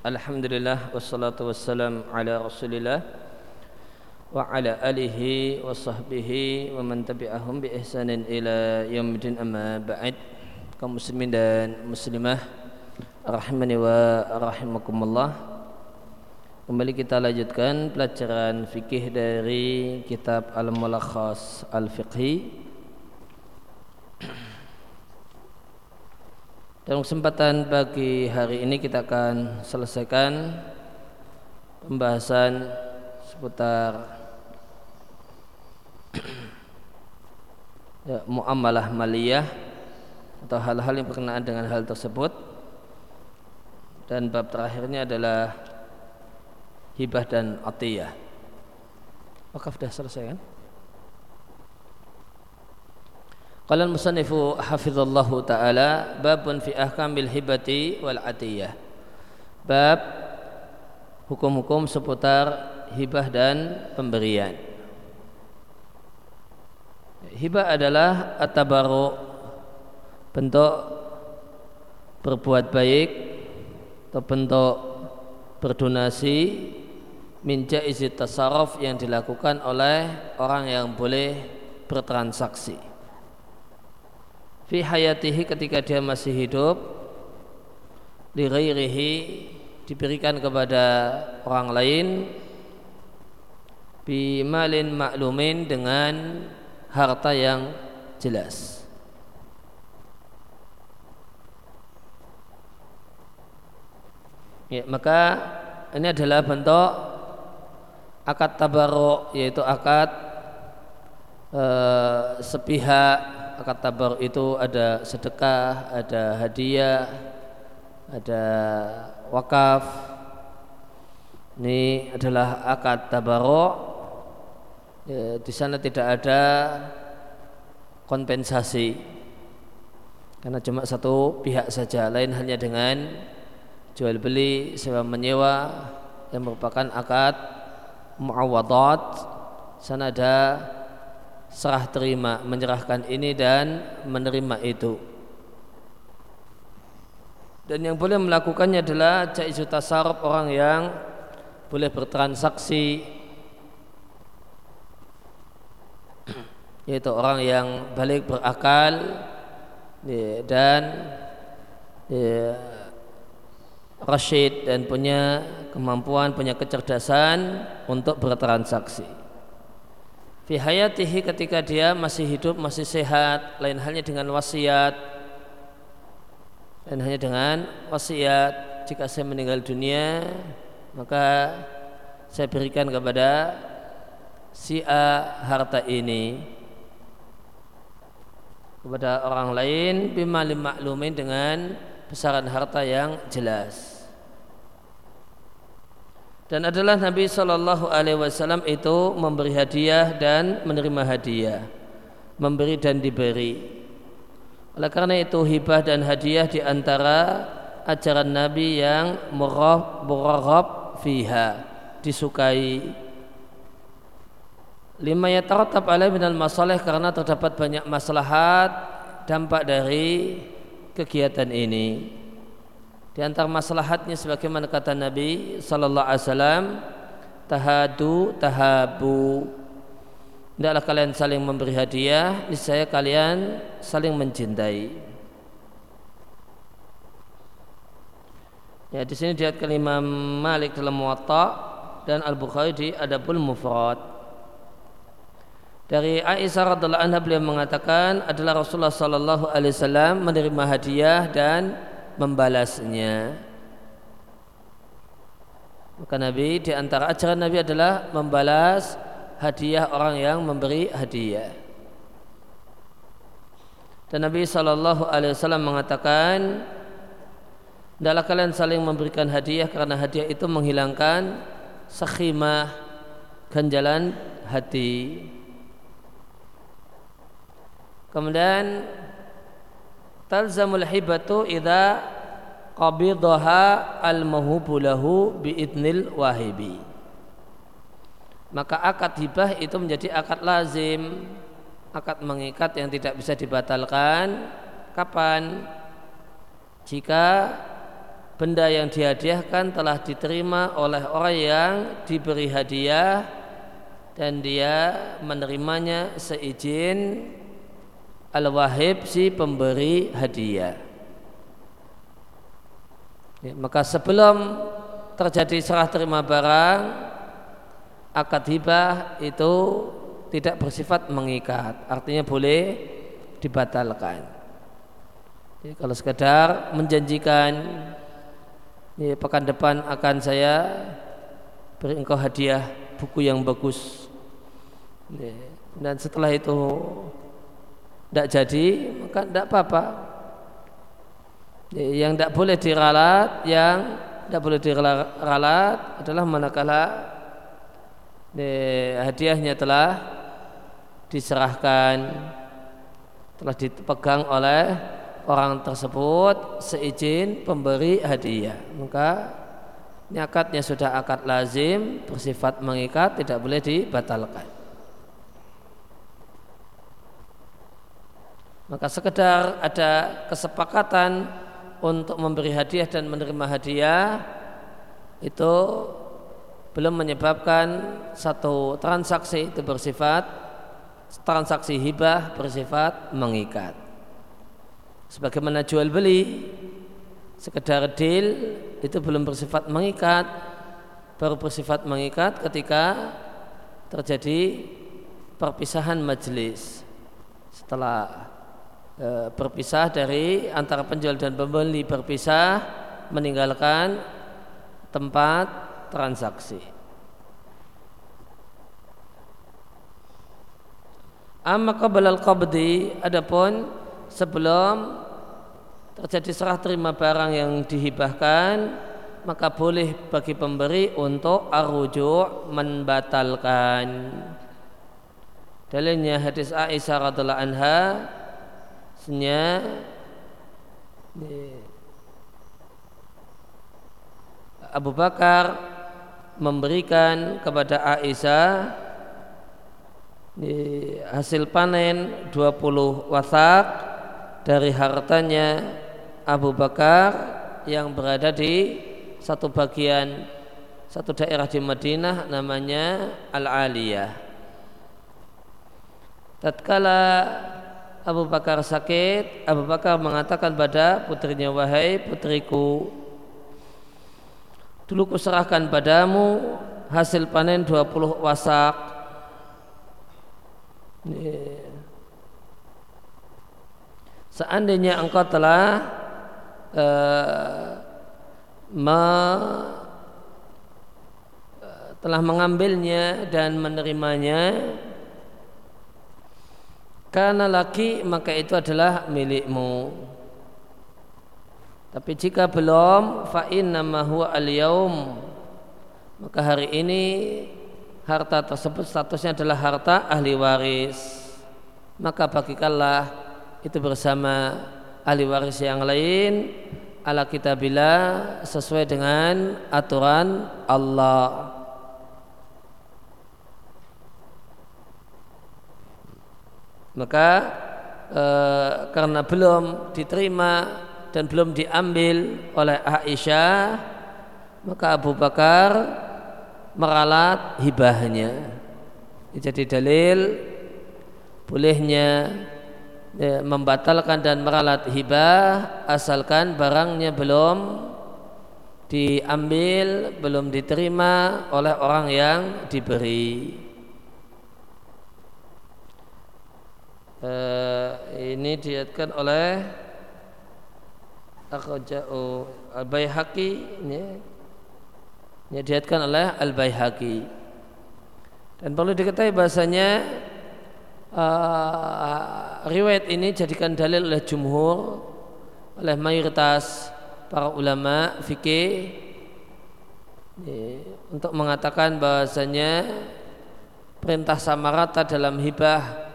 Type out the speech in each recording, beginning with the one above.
Alhamdulillah wassalatu wassalam ala Rasulillah wa ala alihi wa sahbihi wa man tabi'ahum bi ihsanin ila yaumil amma ba'd. Kaum muslimin dan muslimah rahimani wa rahimakumullah. Kembali kita lanjutkan pelajaran fikih dari kitab Al-Mulakhas Al-Fiqhi Dalam kesempatan pagi hari ini kita akan selesaikan pembahasan seputar ya, muamalah maliyah atau hal-hal yang berkenaan dengan hal tersebut dan bab terakhirnya adalah hibah dan atiyah. Wakaf sudah selesai kan? Qala al-musannifu hafizallahu taala babun fi ahkamil hibati wal atiyah. Bab hukum-hukum seputar hibah dan pemberian. Hibah adalah atabaru bentuk berbuat baik atau bentuk berdonasi minja isi tasarruf yang dilakukan oleh orang yang boleh bertransaksi fi hayatihi ketika dia masih hidup li ghairihi diberikan kepada orang lain bi malin maklumin dengan harta yang jelas. Ya, maka ini adalah bentuk akad tabarok yaitu akad eh, sepihak akad tabar itu ada sedekah, ada hadiah, ada wakaf. Ini adalah akad tabarok. Ya, di sana tidak ada kompensasi karena cuma satu pihak saja. Lain hanya dengan jual beli, sewa menyewa yang merupakan akad muawadat. Sana ada serah terima menyerahkan ini dan menerima itu. Dan yang boleh melakukannya adalah jaizu tasarruf orang yang boleh bertransaksi yaitu orang yang balik berakal dan rasyid dan punya kemampuan, punya kecerdasan untuk bertransaksi fi hayatihi ketika dia masih hidup masih sehat lain halnya dengan wasiat. Dan hanya dengan wasiat. Jika saya meninggal dunia maka saya berikan kepada si A harta ini. Kepada orang lain bimalim maklumin dengan besaran harta yang jelas dan adalah Nabi Shallallahu Alaihi Wasallam itu memberi hadiah dan menerima hadiah, memberi dan diberi. Oleh karena itu hibah dan hadiah di antara ajaran Nabi yang murah fiha disukai. Lima ya taratab alaih minal masalah karena terdapat banyak maslahat dampak dari kegiatan ini di antara maslahatnya sebagaimana kata Nabi sallallahu alaihi wasallam tahadu tahabu Tidaklah kalian saling memberi hadiah, niscaya kalian saling mencintai. Ya, di sini dilihatkan Imam Malik dalam Muwatta dan Al Bukhari di Adabul Mufrad. Dari Aisyah radhiallahu anha beliau mengatakan adalah Rasulullah sallallahu alaihi wasallam menerima hadiah dan membalasnya. Maka Nabi di antara ajaran Nabi adalah membalas hadiah orang yang memberi hadiah. Dan Nabi Shallallahu Alaihi Wasallam mengatakan, Dalam kalian saling memberikan hadiah karena hadiah itu menghilangkan sakhimah ganjalan hati. Kemudian talzamul hibatu idza qabidaha al mahubu lahu biidnil wahibi. Maka akad hibah itu menjadi akad lazim akad mengikat yang tidak bisa dibatalkan. Kapan? Jika benda yang dihadiahkan telah diterima oleh orang yang diberi hadiah dan dia menerimanya seizin al-wahib si pemberi hadiah. Ya, maka sebelum terjadi serah terima barang, akad hibah itu tidak bersifat mengikat, artinya boleh dibatalkan. Ya, kalau sekedar menjanjikan ya, pekan depan akan saya beri engkau hadiah buku yang bagus ya, dan setelah itu tidak jadi maka tidak apa-apa. Ya, yang tidak boleh diralat yang tidak boleh diralat adalah manakala ya, hadiahnya telah diserahkan telah dipegang oleh orang tersebut seizin pemberi hadiah. Maka akadnya sudah akad lazim bersifat mengikat tidak boleh dibatalkan maka sekedar ada kesepakatan untuk memberi hadiah dan menerima hadiah itu belum menyebabkan satu transaksi itu bersifat transaksi hibah bersifat mengikat. Sebagaimana jual beli sekedar deal itu belum bersifat mengikat baru bersifat mengikat ketika terjadi perpisahan majelis setelah e, berpisah dari antara penjual dan pembeli berpisah meninggalkan tempat transaksi. Amma qabla al-qabdi adapun sebelum terjadi serah terima barang yang dihibahkan maka boleh bagi pemberi untuk arujuk membatalkan. Dalilnya hadis Aisyah radhiallahu anha senya Abu Bakar memberikan kepada Aisyah hasil panen 20 wasak dari hartanya Abu Bakar yang berada di satu bagian satu daerah di Madinah namanya Al-Aliyah. Tatkala Abu Bakar sakit, Abu Bakar mengatakan pada putrinya, "Wahai putriku, dulu kuserahkan padamu hasil panen 20 wasak." seandainya engkau telah uh, me, uh, telah mengambilnya dan menerimanya karena laki maka itu adalah milikmu tapi jika belum fa nama huwa al yaum maka hari ini harta tersebut statusnya adalah harta ahli waris maka bagikanlah itu bersama ahli waris yang lain ala kitabillah sesuai dengan aturan Allah. Maka e, karena belum diterima dan belum diambil oleh Aisyah, maka Abu Bakar meralat hibahnya. Jadi dalil bolehnya ya, membatalkan dan meralat hibah asalkan barangnya belum diambil, belum diterima oleh orang yang diberi. Uh, ini diatkan oleh Akhoja'u Al-Bayhaqi ini, ini diatkan oleh Al-Bayhaqi dan perlu diketahui bahasanya uh, riwayat ini jadikan dalil oleh jumhur oleh mayoritas para ulama fikih. Untuk mengatakan bahasanya perintah sama rata dalam hibah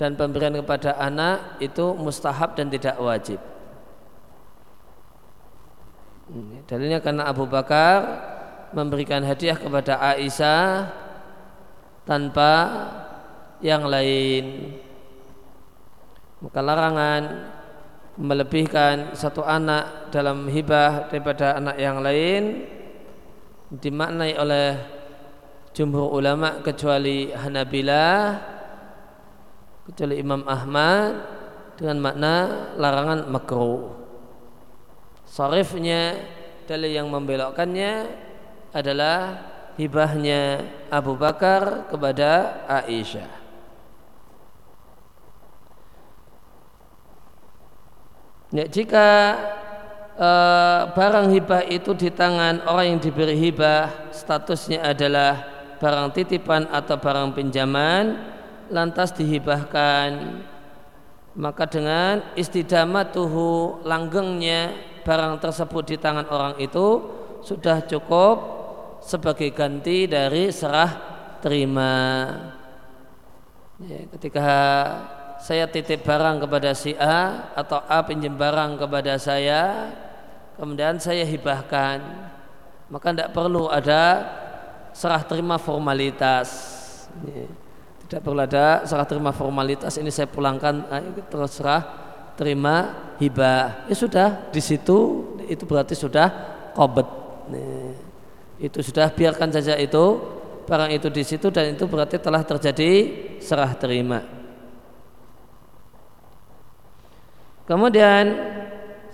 dan pemberian kepada anak itu mustahab dan tidak wajib. Dalilnya karena Abu Bakar memberikan hadiah kepada Aisyah tanpa yang lain maka larangan melebihkan satu anak dalam hibah daripada anak yang lain dimaknai oleh jumhur ulama kecuali Hanabilah kecuali Imam Ahmad dengan makna larangan makruh. Sarifnya dalil yang membelokkannya adalah hibahnya Abu Bakar kepada Aisyah. Ya, jika e, barang hibah itu di tangan orang yang diberi hibah statusnya adalah barang titipan atau barang pinjaman lantas dihibahkan. Maka dengan istidamatuhu langgengnya barang tersebut di tangan orang itu sudah cukup sebagai ganti dari serah terima. Ya, ketika saya titip barang kepada si A atau A pinjam barang kepada saya kemudian saya hibahkan. Maka tidak perlu ada serah terima formalitas tidak perlu ada serah terima formalitas ini saya pulangkan eh, terus serah terima hibah ya sudah di situ itu berarti sudah kobet. Itu sudah biarkan saja itu barang itu di situ dan itu berarti telah terjadi serah terima. Kemudian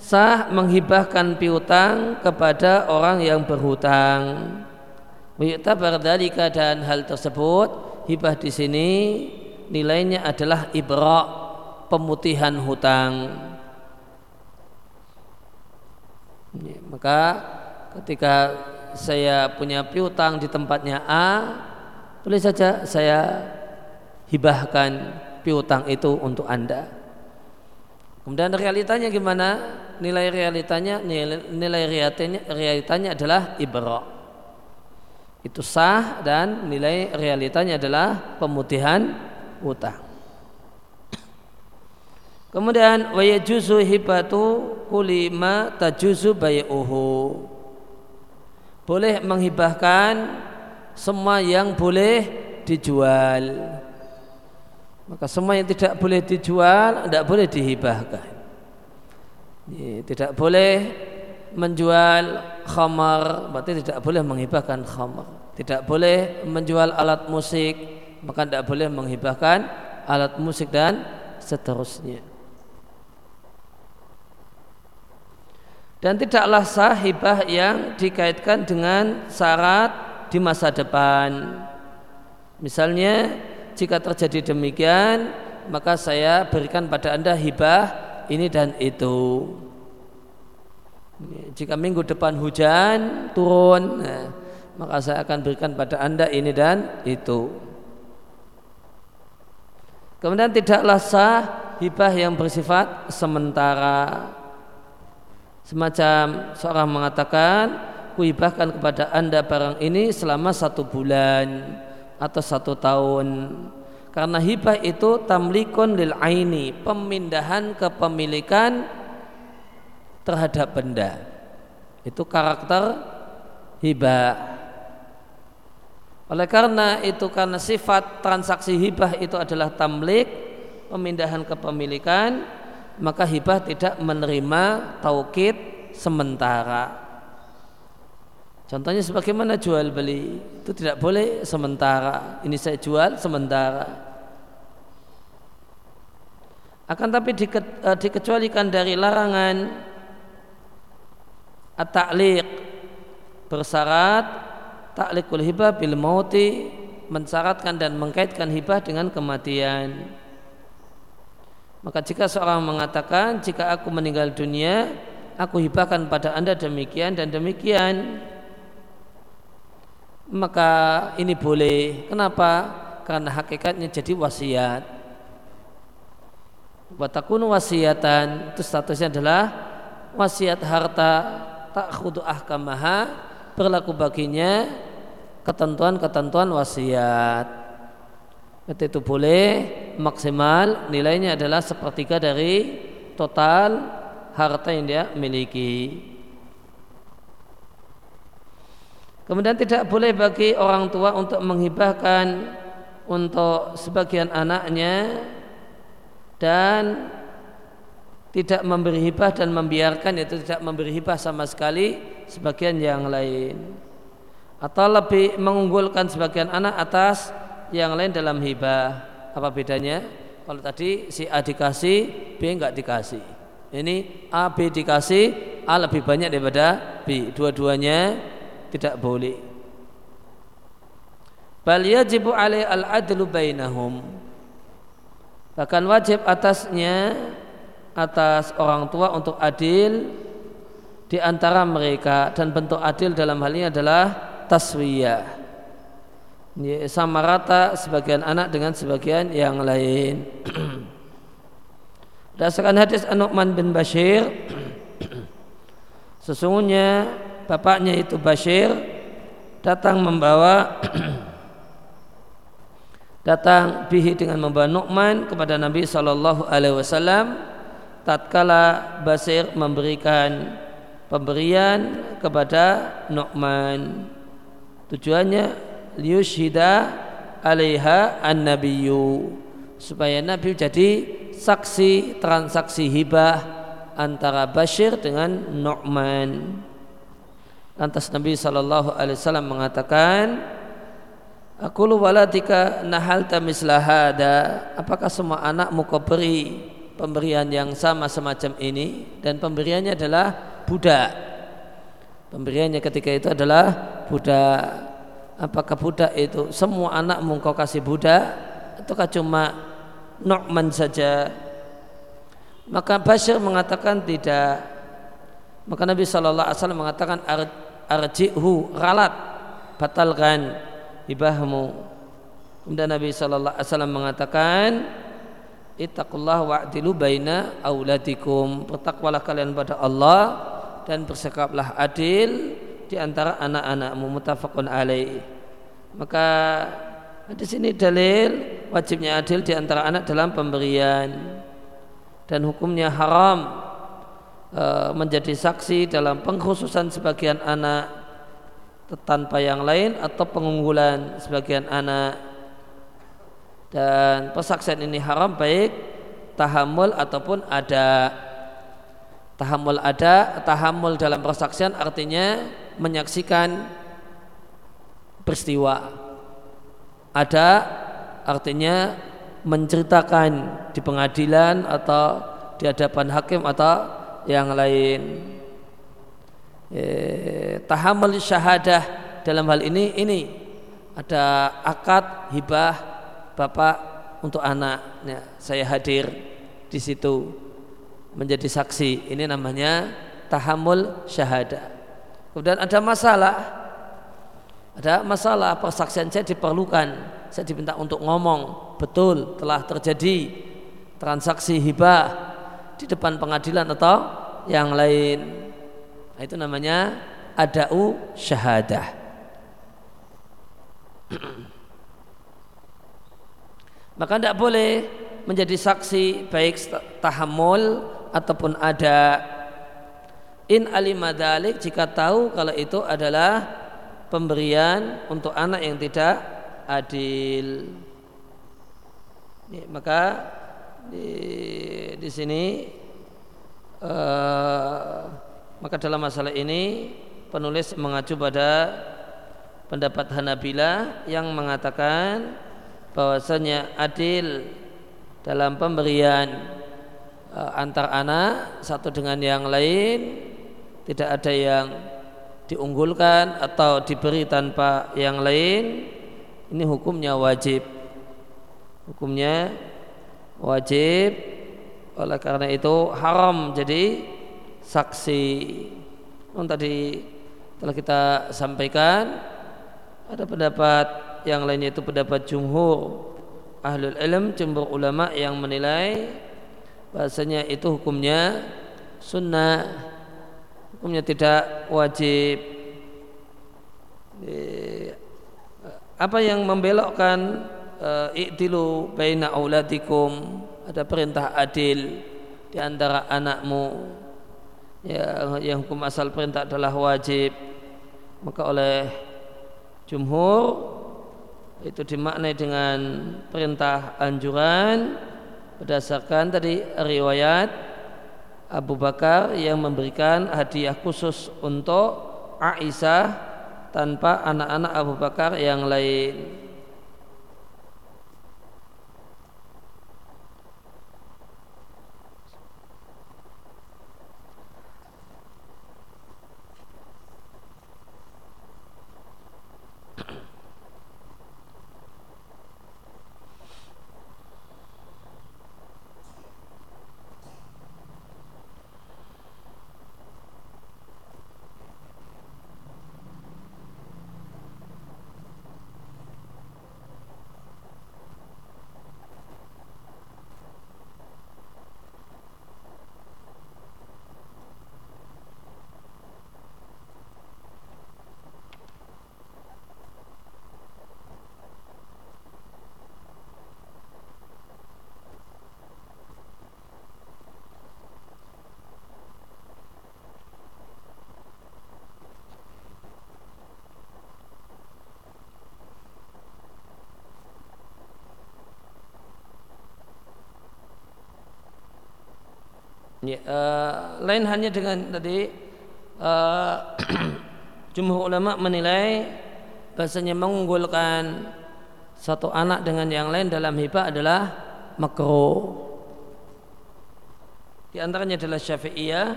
sah menghibahkan piutang kepada orang yang berhutang. Wiyuktabar dalika dan hal tersebut hibah di sini nilainya adalah ibra pemutihan hutang. Maka ketika saya punya piutang di tempatnya A, boleh saja saya hibahkan piutang itu untuk Anda. Kemudian realitanya gimana? Nilai realitanya nilai, nilai realitanya, realitanya adalah ibra. Itu sah dan nilai realitanya adalah pemutihan utang. Kemudian wa yajuzu hibatu kulima tajuzu bayuhu. Boleh menghibahkan semua yang boleh dijual maka semua yang tidak boleh dijual tidak boleh dihibahkan tidak boleh menjual khamar berarti tidak boleh menghibahkan khamar. Tidak boleh menjual alat musik maka tidak boleh menghibahkan alat musik dan seterusnya. Dan tidaklah sah hibah yang dikaitkan dengan syarat di masa depan. Misalnya jika terjadi demikian maka saya berikan pada anda hibah ini dan itu jika minggu depan hujan turun nah, maka saya akan berikan pada anda ini dan itu. Kemudian tidaklah sah hibah yang bersifat sementara. Semacam seorang mengatakan kuhibahkan kepada anda barang ini selama satu bulan atau satu tahun. Karena hibah itu tamlikun lil aini pemindahan kepemilikan terhadap benda itu karakter hibah oleh karena itu karena sifat transaksi hibah itu adalah tamlik pemindahan kepemilikan maka hibah tidak menerima taukid sementara Contohnya sebagaimana jual beli itu tidak boleh sementara. Ini saya jual sementara. Akan tapi uh, dikecualikan dari larangan at-ta'liq bersyarat ta'liqul hibah bil mauti mensyaratkan dan mengkaitkan hibah dengan kematian. Maka jika seorang mengatakan jika aku meninggal dunia aku hibahkan pada anda demikian dan demikian maka ini boleh. Kenapa? Karena hakikatnya jadi wasiat. Watakun wasiatan itu statusnya adalah wasiat harta tak khudu ahkamaha berlaku baginya ketentuan-ketentuan wasiat. Itu boleh maksimal nilainya adalah sepertiga dari total harta yang dia miliki. Kemudian tidak boleh bagi orang tua untuk menghibahkan untuk sebagian anaknya dan tidak memberi hibah dan membiarkan itu tidak memberi hibah sama sekali sebagian yang lain. Atau lebih mengunggulkan sebagian anak atas yang lain dalam hibah. Apa bedanya? Kalau tadi si A dikasih B enggak dikasih. Ini A B dikasih A lebih banyak daripada B. Dua-duanya tidak boleh. Bal yajibu alai al adlu bainahum. Bahkan wajib atasnya atas orang tua untuk adil di antara mereka. Dan bentuk adil dalam hal ini adalah taswiyah. Sama rata sebagian anak dengan sebagian yang lain. Berdasarkan hadis An-Nu'man bin Bashir sesungguhnya bapaknya itu Bashir datang membawa datang bihi dengan membawa Nu'man kepada Nabi Shallallahu Alaihi Wasallam tatkala Basir memberikan pemberian kepada Nu'man. Tujuannya liushida alaiha an-nabiyyu. Supaya Nabi jadi saksi transaksi hibah antara Bashir dengan Nu'man. Lantas Nabi Shallallahu Alaihi Wasallam mengatakan Aku lu waladika nahal tamislahada apakah semua anakmu kau beri pemberian yang sama semacam ini dan pemberiannya adalah budak. Pemberiannya ketika itu adalah budak. Apakah budak itu semua anak kau kasih budak ataukah cuma Nu'man saja? Maka Bashir mengatakan tidak. Maka Nabi Shallallahu Alaihi Wasallam mengatakan arjihu ralat batalkan ibahmu. Kemudian Nabi Shallallahu Alaihi Wasallam mengatakan Ittaqullah wa'dilu baina auladikum. Bertakwalah kalian pada Allah dan bersikaplah adil di antara anak-anakmu mutafaqun alaih. Maka di sini dalil wajibnya adil di antara anak dalam pemberian dan hukumnya haram e, menjadi saksi dalam pengkhususan sebagian anak tanpa yang lain atau pengunggulan sebagian anak dan persaksian ini haram baik tahamul ataupun ada. Tahamul ada tahamul dalam persaksian artinya menyaksikan peristiwa. Ada artinya menceritakan di pengadilan atau di hadapan hakim atau yang lain. Eh, tahamul syahadah dalam hal ini ini ada akad hibah bapak untuk anak ya, saya hadir di situ menjadi saksi. Ini namanya tahamul syahada. Kemudian ada masalah. Ada masalah persaksian saya diperlukan. Saya diminta untuk ngomong. Betul telah terjadi transaksi hibah di depan pengadilan atau yang lain. Nah, itu namanya adau syahadah maka tidak boleh menjadi saksi baik tahammul ataupun ada. In alimadalik jika tahu kalau itu adalah pemberian untuk anak yang tidak adil. Ya, maka di, di sini uh, maka dalam masalah ini penulis mengacu pada pendapat Hanabila yang mengatakan bahwasanya adil dalam pemberian e, antar anak satu dengan yang lain tidak ada yang diunggulkan atau diberi tanpa yang lain ini hukumnya wajib. Hukumnya wajib. Oleh karena itu haram jadi saksi. Yang tadi telah kita sampaikan ada pendapat yang lainnya itu pendapat jumhur. Ahlul ilm jumhur ulama yang menilai bahasanya itu hukumnya sunnah hukumnya tidak wajib. Eh, apa yang membelokkan eh, iktilu baina auladikum? Ada perintah adil di antara anakmu. Ya yang hukum asal perintah adalah wajib. Maka oleh jumhur itu dimaknai dengan perintah anjuran berdasarkan tadi riwayat Abu Bakar yang memberikan hadiah khusus untuk Aisyah tanpa anak-anak Abu Bakar yang lain. Ya, uh, lain hanya dengan tadi uh, jumhur ulama menilai bahasanya mengunggulkan satu anak dengan yang lain dalam hibah adalah makro. Di antaranya adalah Syafi'iyah.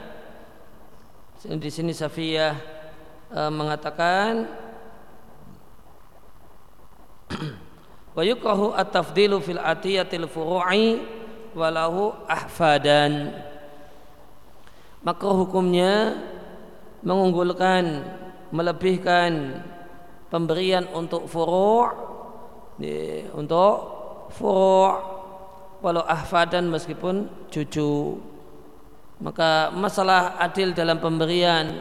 Di sini Syafi'iyah uh, mengatakan wa yukrahu at-tafdilu fil atiyatil furu'i walahu ahfadan maka hukumnya mengunggulkan melebihkan pemberian untuk furu' untuk furu' walau ahfadan meskipun cucu. Maka masalah adil dalam pemberian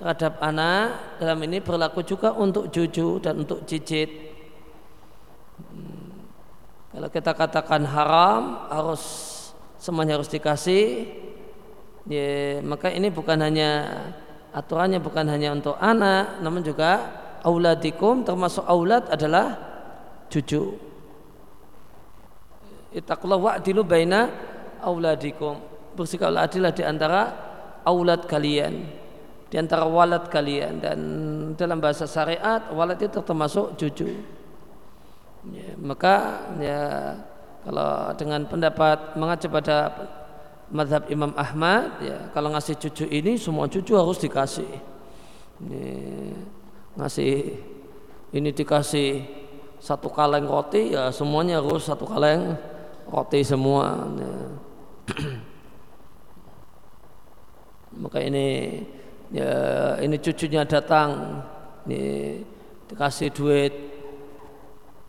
terhadap anak dalam ini berlaku juga untuk cucu dan untuk cicit. Hmm. kalau kita katakan haram harus semuanya harus dikasih ya, maka ini bukan hanya aturannya bukan hanya untuk anak namun juga auladikum termasuk aulad adalah cucu. Itakullah wa'dilu baina auladikum. Bersikaplah adillah di antara aulad kalian di antara walad kalian. Dan dalam bahasa syariat walad itu termasuk cucu. Ya, maka ya kalau dengan pendapat mengacu pada madhab Imam Ahmad ya kalau ngasih cucu ini semua cucu harus dikasih ini, ngasih ini dikasih satu kaleng roti ya semuanya harus satu kaleng roti semua ya. maka ini ya ini cucunya datang ini dikasih duit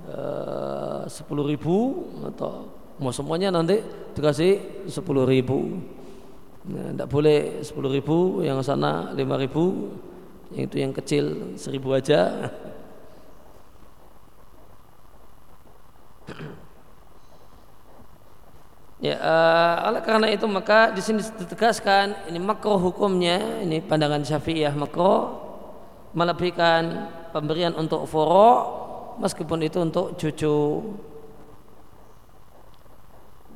eh, sepuluh ribu atau mau semuanya nanti dikasih sepuluh ribu. Nah, tidak boleh sepuluh ribu yang sana lima ribu yang itu yang kecil seribu aja. Ya, uh, oleh karena itu maka di sini ditegaskan ini makro hukumnya ini pandangan Syafi'iyah makro melebihkan pemberian untuk foro meskipun itu untuk cucu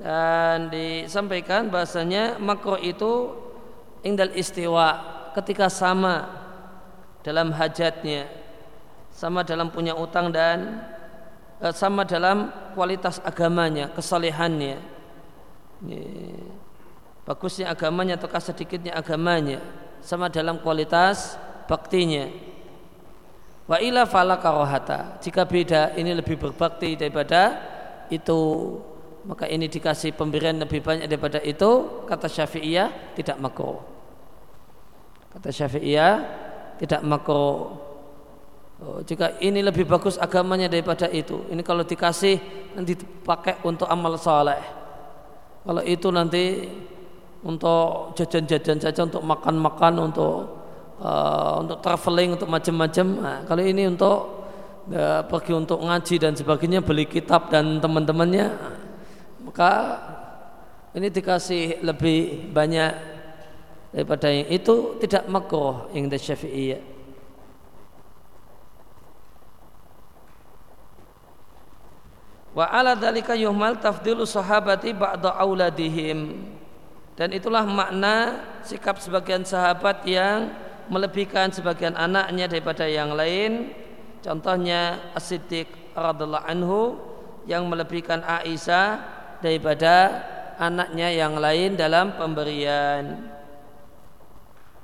dan disampaikan bahasanya makro itu indal istiwa ketika sama dalam hajatnya sama dalam punya utang dan eh, sama dalam kualitas agamanya kesalehannya. Bagusnya agamanya atau sedikitnya agamanya sama dalam kualitas baktinya. Wa ila fala jika beda ini lebih berbakti daripada itu maka ini dikasih pemberian lebih banyak daripada itu kata Syafi'iyah tidak makro kata Syafi'iyah tidak makro oh, jika ini lebih bagus agamanya daripada itu. Ini kalau dikasih nanti dipakai untuk amal soleh kalau itu nanti untuk jajan-jajan saja untuk makan-makan untuk uh, untuk traveling untuk macam-macam. Nah, kalau ini untuk uh, pergi untuk ngaji dan sebagainya beli kitab dan teman-temannya maka ini dikasih lebih banyak daripada yang itu tidak makruh yang Syafi'iyah. Wa ala dalika yuhmal tafdilu sahabati ba'da auladihim Dan itulah makna sikap sebagian sahabat yang melebihkan sebagian anaknya daripada yang lain. Contohnya As-Siddiq radhiallahu anhu yang melebihkan Aisyah daripada anaknya yang lain dalam pemberian.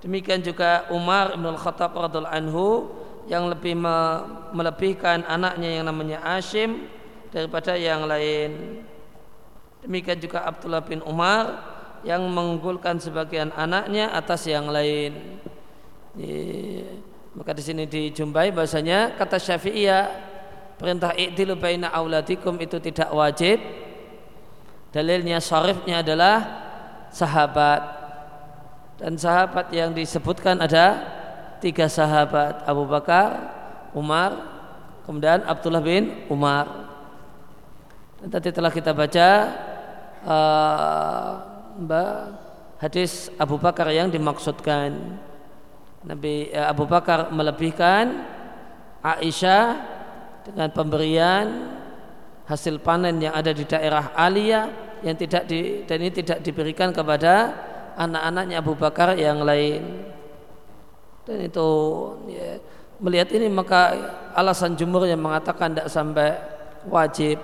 Demikian juga Umar bin Khattab radhiallahu anhu yang lebih melebihkan anaknya yang namanya Ashim daripada yang lain. Demikian juga Abdullah bin Umar yang mengunggulkan sebagian anaknya atas yang lain. Maka di sini dijumpai bahasanya kata Syafi'iyah perintah i'dilu baina auladikum itu tidak wajib. Dalilnya syarifnya adalah sahabat. Dan sahabat yang disebutkan ada tiga sahabat Abu Bakar, Umar, kemudian Abdullah bin Umar. Dan tadi telah kita baca uh, Mbak hadis Abu Bakar yang dimaksudkan Nabi eh, Abu Bakar melebihkan Aisyah dengan pemberian hasil panen yang ada di daerah Aliyah yang tidak di, dan ini tidak diberikan kepada anak-anaknya Abu Bakar yang lain dan itu ya, melihat ini maka alasan jumur yang mengatakan tidak sampai wajib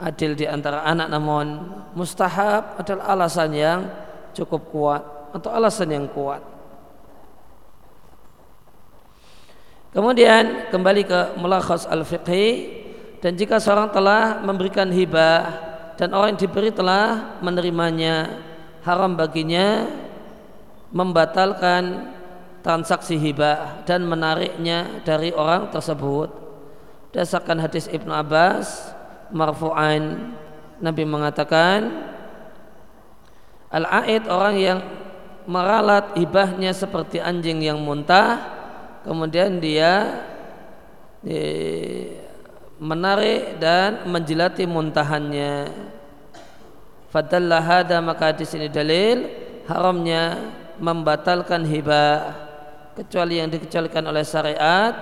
adil di antara anak namun mustahab adalah alasan yang cukup kuat atau alasan yang kuat. Kemudian kembali ke mulakhas al-fiqhi dan jika seorang telah memberikan hibah dan orang yang diberi telah menerimanya haram baginya membatalkan transaksi hibah dan menariknya dari orang tersebut. Dasarkan hadis Ibnu Abbas marfu'an Nabi mengatakan Al-aid orang yang meralat hibahnya seperti anjing yang muntah kemudian dia menarik dan menjilati muntahannya. Fadalla hada maka di sini dalil haramnya membatalkan hibah kecuali yang dikecualikan oleh syariat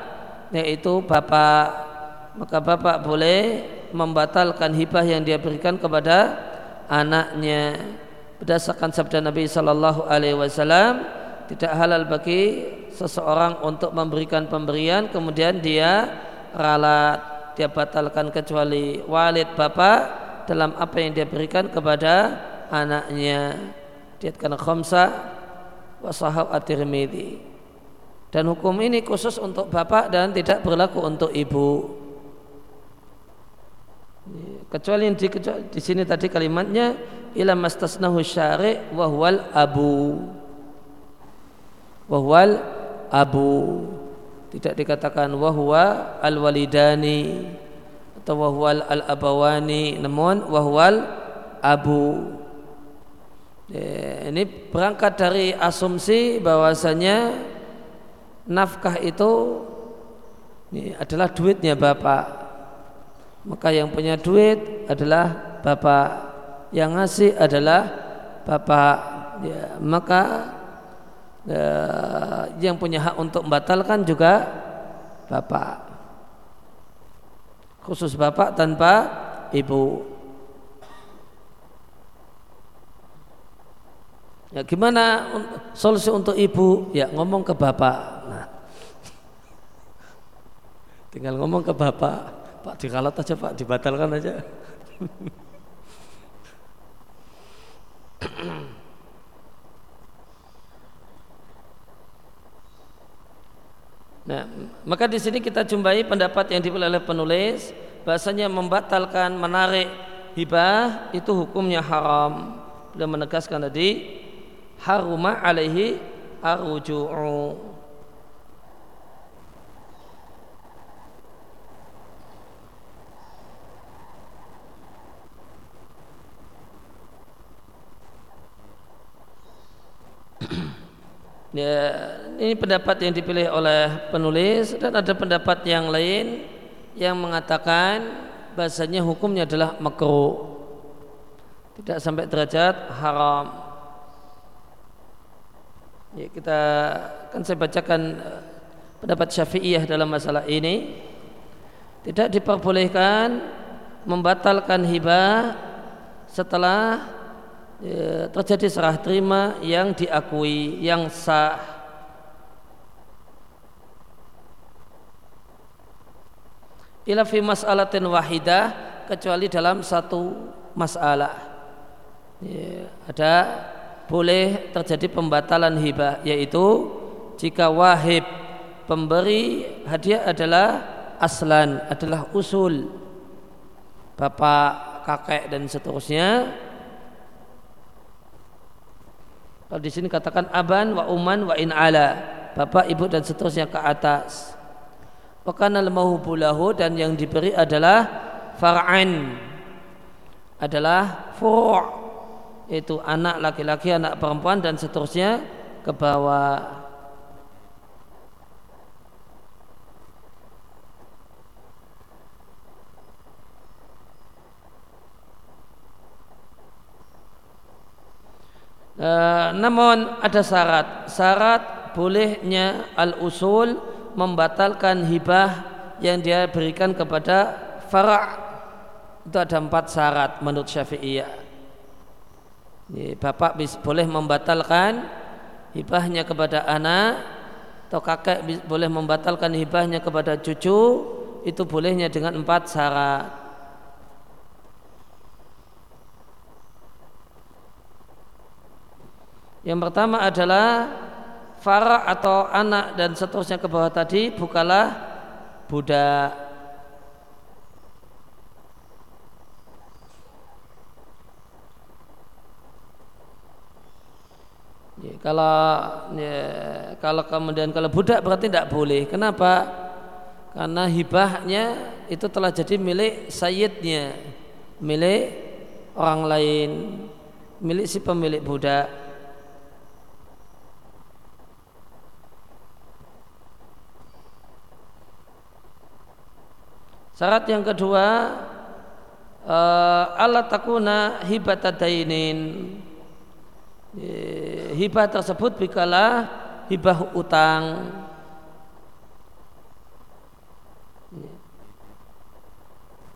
yaitu bapak. Maka bapak boleh membatalkan hibah yang dia berikan kepada anaknya. Berdasarkan sabda Nabi Shallallahu Alaihi Wasallam tidak halal bagi seseorang untuk memberikan pemberian kemudian dia ralat dia batalkan kecuali walid bapak dalam apa yang dia berikan kepada anaknya. Diatkan khamsa wasahab at-tirmidzi dan hukum ini khusus untuk bapak dan tidak berlaku untuk ibu. Kecuali yang di, di sini tadi kalimatnya ila mastasnahu syari' wa abu. Wa huwal abu tidak dikatakan wa huwa al walidani atau wa huwal al abawani namun wa huwal abu. Ya, ini berangkat dari asumsi bahwasanya nafkah itu ini adalah duitnya bapak. Maka yang punya duit adalah bapak. Yang ngasih adalah bapak. Ya, maka ya, yang punya hak untuk membatalkan juga bapak. Khusus bapak tanpa ibu. Ya gimana solusi untuk ibu? Ya ngomong ke bapak. Nah, tinggal ngomong ke bapak. Pak dikalat aja Pak, dibatalkan aja. Nah, maka di sini kita jumpai pendapat yang dipilih oleh penulis bahasanya membatalkan menarik hibah itu hukumnya haram. Beliau menegaskan tadi haruma alaihi arju'u. ya, ini pendapat yang dipilih oleh penulis dan ada pendapat yang lain yang mengatakan bahasanya hukumnya adalah makruh. Tidak sampai derajat haram. Ya, kita kan saya bacakan eh, pendapat syafi'iyah dalam masalah ini. Tidak diperbolehkan membatalkan hibah setelah ya, terjadi serah terima yang diakui yang sah. Ila fi mas'alatin wahidah kecuali dalam satu masalah. Ya, ada boleh terjadi pembatalan hibah yaitu jika wahib pemberi hadiah adalah aslan adalah usul. Bapak kakek dan seterusnya kalau di sini katakan aban wa uman wa in ala. Bapak ibu dan seterusnya ke atas. Wakana lahu dan yang diberi adalah far'an. Adalah furu' yaitu anak laki-laki, anak perempuan dan seterusnya ke bawah. Uh, namun ada syarat. Syarat bolehnya al usul membatalkan hibah yang dia berikan kepada fara' itu ada empat syarat menurut syafi'iyah bapak boleh membatalkan hibahnya kepada anak atau kakek boleh membatalkan hibahnya kepada cucu itu bolehnya dengan empat syarat yang pertama adalah fara atau anak dan seterusnya ke bawah tadi bukalah budak Ya, kalau ya, kalau kemudian kalau budak berarti tidak boleh. Kenapa? Karena hibahnya itu telah jadi milik sayyidnya, milik orang lain, milik si pemilik budak. Syarat yang kedua uh, Allah takuna hibatadainin hibah tersebut bikalah hibah utang.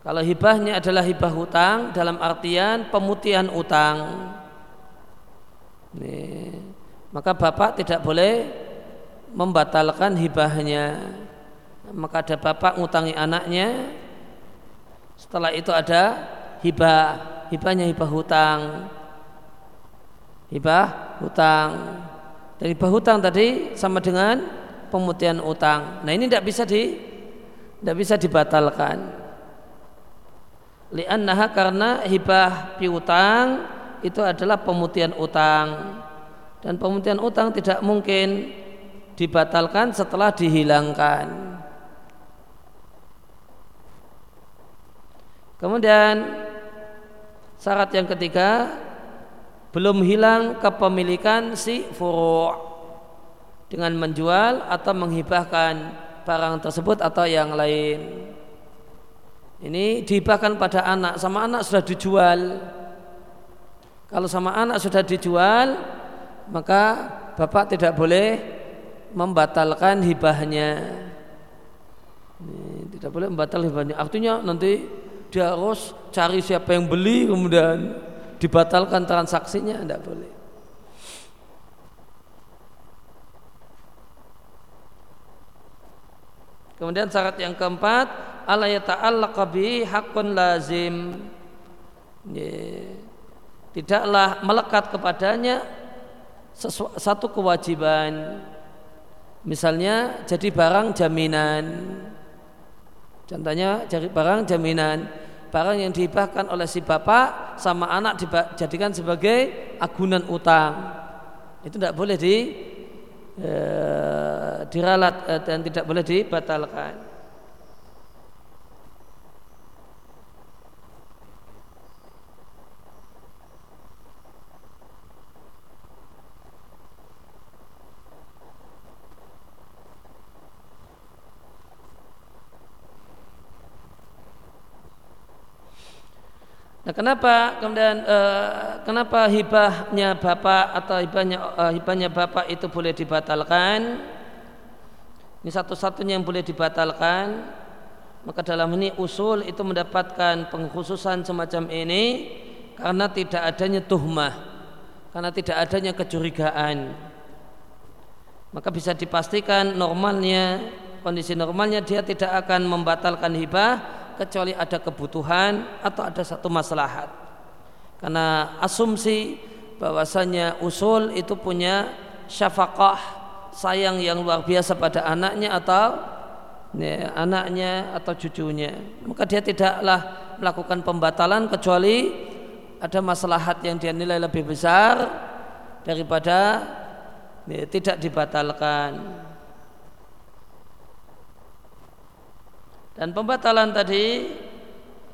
Kalau hibahnya adalah hibah utang dalam artian pemutihan utang. Maka bapak tidak boleh membatalkan hibahnya maka ada bapak ngutangi anaknya. Setelah itu ada hibah hibahnya hibah hutang. Hibah hutang. Dan hibah hutang tadi sama dengan pemutihan utang. Nah ini tidak bisa di tidak bisa dibatalkan. Li'annaha karena hibah piutang itu adalah pemutihan utang. Dan pemutihan utang tidak mungkin dibatalkan setelah dihilangkan kemudian syarat yang ketiga belum hilang kepemilikan si furu' dengan menjual atau menghibahkan barang tersebut atau yang lain. Ini dihibahkan pada anak, sama anak sudah dijual. Kalau sama anak sudah dijual, maka bapak tidak boleh membatalkan hibahnya. Ini, tidak boleh membatalkan hibahnya. Artinya nanti dia harus cari siapa yang beli kemudian dibatalkan transaksinya tidak boleh. Kemudian syarat yang keempat, ala yata'allaqa bi hakun lazim. Tidaklah melekat kepadanya satu kewajiban. Misalnya jadi barang jaminan. Contohnya barang jaminan. Barang yang dihibahkan oleh si bapak sama anak dijadikan sebagai agunan utang. Itu tidak boleh di e, diralat e, dan tidak boleh dibatalkan Nah, kenapa kemudian uh, kenapa hibahnya bapak atau hibahnya uh, hibahnya bapak itu boleh dibatalkan? Ini satu-satunya yang boleh dibatalkan. Maka dalam ini usul itu mendapatkan pengkhususan semacam ini karena tidak adanya tuhmah. karena tidak adanya kecurigaan maka bisa dipastikan normalnya kondisi normalnya dia tidak akan membatalkan hibah kecuali ada kebutuhan atau ada satu maslahat. Karena asumsi bahwasanya usul itu punya syafaqah sayang yang luar biasa pada anaknya atau ya, anaknya atau cucunya. Maka dia tidaklah melakukan pembatalan kecuali ada maslahat yang dia nilai lebih besar daripada ya, tidak dibatalkan dan pembatalan tadi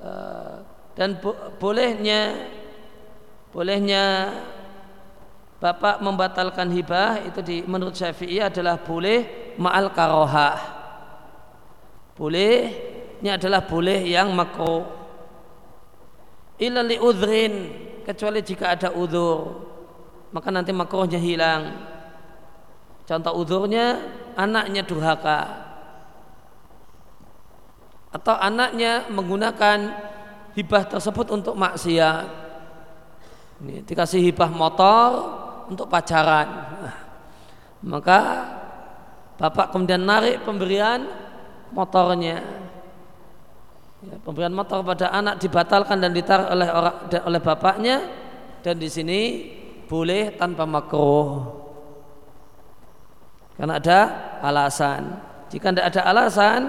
uh, dan bo bolehnya bolehnya bapak membatalkan hibah itu di menurut Syafi'i adalah boleh ma'al karohah ini adalah boleh yang makro. Illa li kecuali jika ada udhur. Maka nanti makrohnya hilang. Contoh udurnya anaknya durhaka atau anaknya menggunakan hibah tersebut untuk maksiat. Ini dikasih hibah motor untuk pacaran. Nah, maka bapak kemudian narik pemberian motornya. Ya, pemberian motor pada anak dibatalkan dan ditarik oleh orang oleh bapaknya dan di sini boleh tanpa makruh karena ada alasan jika tidak ada alasan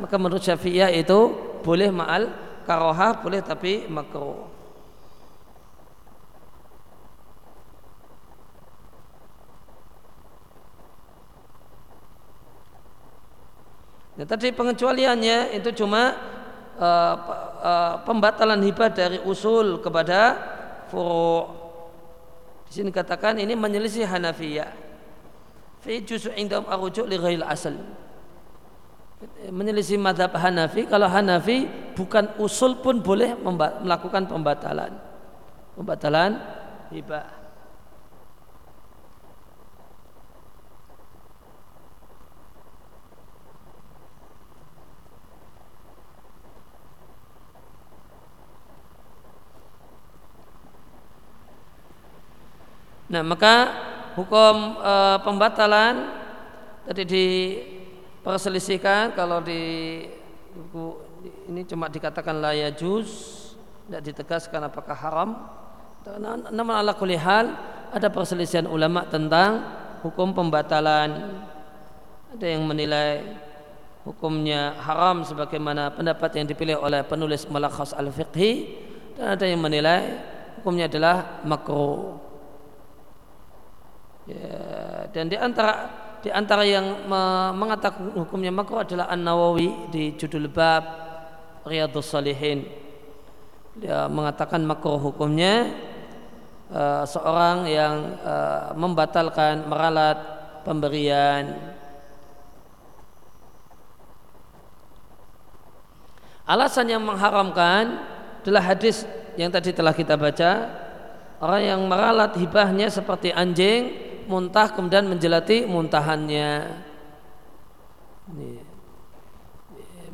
maka menurut syafi'iyah itu boleh ma'al karohah boleh tapi makruh. Nah, tadi pengecualiannya itu cuma uh, uh, pembatalan hibah dari usul kepada furu. Di sini katakan ini menyelisih Hanafiyah fi justru indahum arujuk li ghail asal menyelisih madhab Hanafi kalau Hanafi bukan usul pun boleh melakukan pembatalan. Pembatalan hibah. Nah maka hukum e, pembatalan tadi diperselisihkan kalau di buku ini cuma dikatakan laya juz tidak ditegaskan apakah haram. Namun ala kulli hal ada perselisihan ulama tentang hukum pembatalan. Ada yang menilai hukumnya haram sebagaimana pendapat yang dipilih oleh penulis Malakhas Al-Fiqhi dan ada yang menilai hukumnya adalah makruh. Ya, dan di antara di antara yang mengatakan hukumnya makruh adalah An Nawawi di judul bab Riyadhus Salihin. Dia mengatakan makruh hukumnya uh, seorang yang uh, membatalkan meralat pemberian Alasan yang mengharamkan adalah hadis yang tadi telah kita baca orang yang meralat hibahnya seperti anjing muntah kemudian menjelati muntahannya.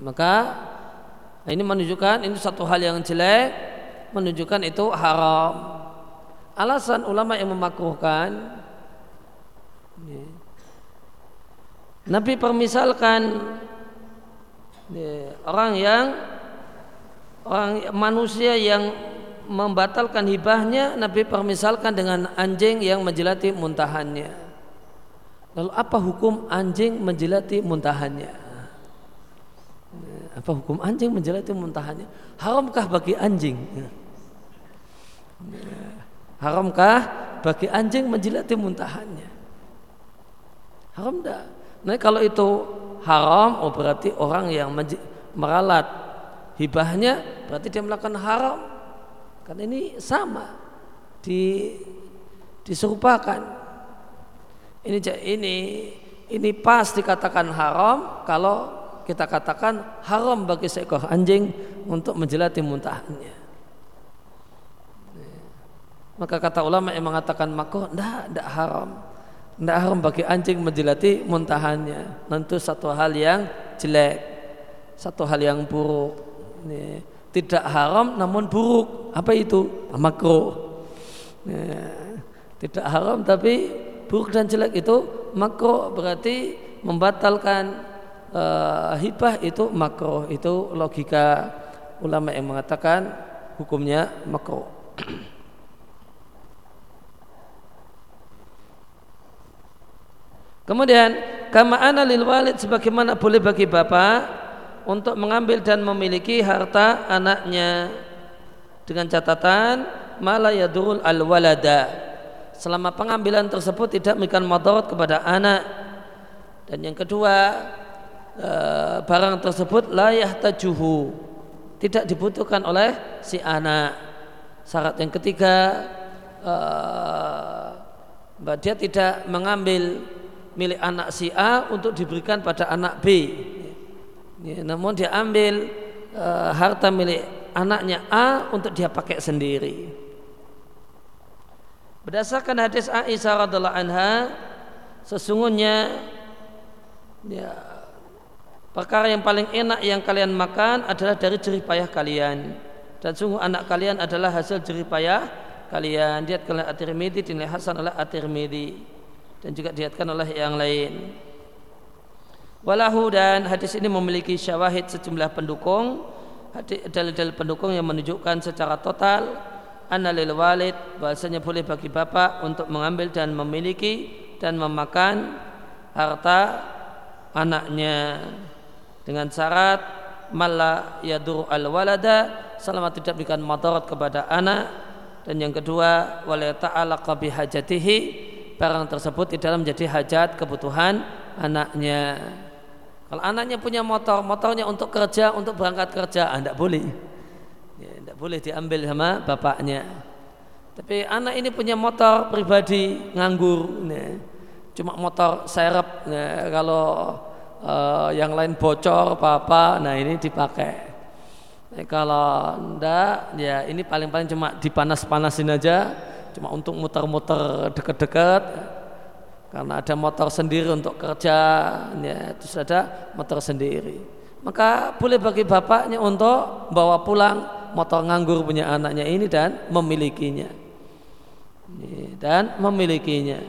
Maka ini menunjukkan ini satu hal yang jelek, menunjukkan itu haram. Alasan ulama yang memakruhkan. Nabi permisalkan orang yang orang manusia yang membatalkan hibahnya Nabi permisalkan dengan anjing yang menjelati muntahannya. Lalu apa hukum anjing menjelati muntahannya? Apa hukum anjing menjelati muntahannya? Haramkah bagi anjing? Haramkah bagi anjing menjelati muntahannya? Haram tidak nah kalau itu haram oh berarti orang yang meralat hibahnya berarti dia melakukan haram karena ini sama di diserupakan. Ini ini ini pas dikatakan haram kalau kita katakan haram bagi seekor anjing untuk menjelati muntahannya. Maka kata ulama yang mengatakan makruh, tidak, tidak haram. Tidak haram bagi anjing menjelati muntahannya. Tentu satu hal yang jelek, satu hal yang buruk. Nih tidak haram namun buruk. Apa itu? Makruh ya. tidak haram tapi buruk dan jelek itu makro berarti membatalkan uh, hibah itu makro. Itu logika ulama yang mengatakan hukumnya makro. Kemudian kama ana lil walid sebagaimana boleh bagi bapak untuk mengambil dan memiliki harta anaknya. Dengan catatan mala yadurul al walada. Selama pengambilan tersebut tidak memberikan madarat kepada anak. Dan yang kedua eh, barang tersebut layah tajuhu tidak dibutuhkan oleh si anak. Syarat yang ketiga uh, dia tidak mengambil milik anak si A untuk diberikan pada anak B. Ya, namun dia ambil e, harta milik anaknya A untuk dia pakai sendiri. Berdasarkan hadis Aisyah radhiallahu anha, sesungguhnya ya, perkara yang paling enak yang kalian makan adalah dari jerih payah kalian dan sungguh anak kalian adalah hasil jerih payah kalian. Dia kalian at-Tirmidzi dinilai hasan oleh at-Tirmidzi dan juga diatkan oleh yang lain. Walahu dan hadis ini memiliki syawahid sejumlah pendukung. Dalil-dalil pendukung yang menunjukkan secara total analil walid bahasanya boleh bagi bapak untuk mengambil dan memiliki dan memakan harta anaknya. Dengan syarat malla yadur al walada selama tidak berikan madarat kepada anak. Dan yang kedua wala ta'alaqa bihajatihi barang tersebut tidak menjadi hajat kebutuhan anaknya. Kalau anaknya punya motor, motornya untuk kerja, untuk berangkat kerja, anda ah, boleh. Ya, tidak boleh diambil sama bapaknya. Tapi anak ini punya motor pribadi nganggur, nah, cuma motor serep. Nah, kalau uh, yang lain bocor, apa-apa, nah ini dipakai. Nah, kalau enggak, ya ini paling-paling cuma dipanas-panasin aja, cuma untuk muter-muter dekat-dekat karena ada motor sendiri untuk kerja ya, terus ada motor sendiri. Maka boleh bagi bapaknya untuk bawa pulang motor nganggur punya anaknya ini dan memilikinya. Dan memilikinya.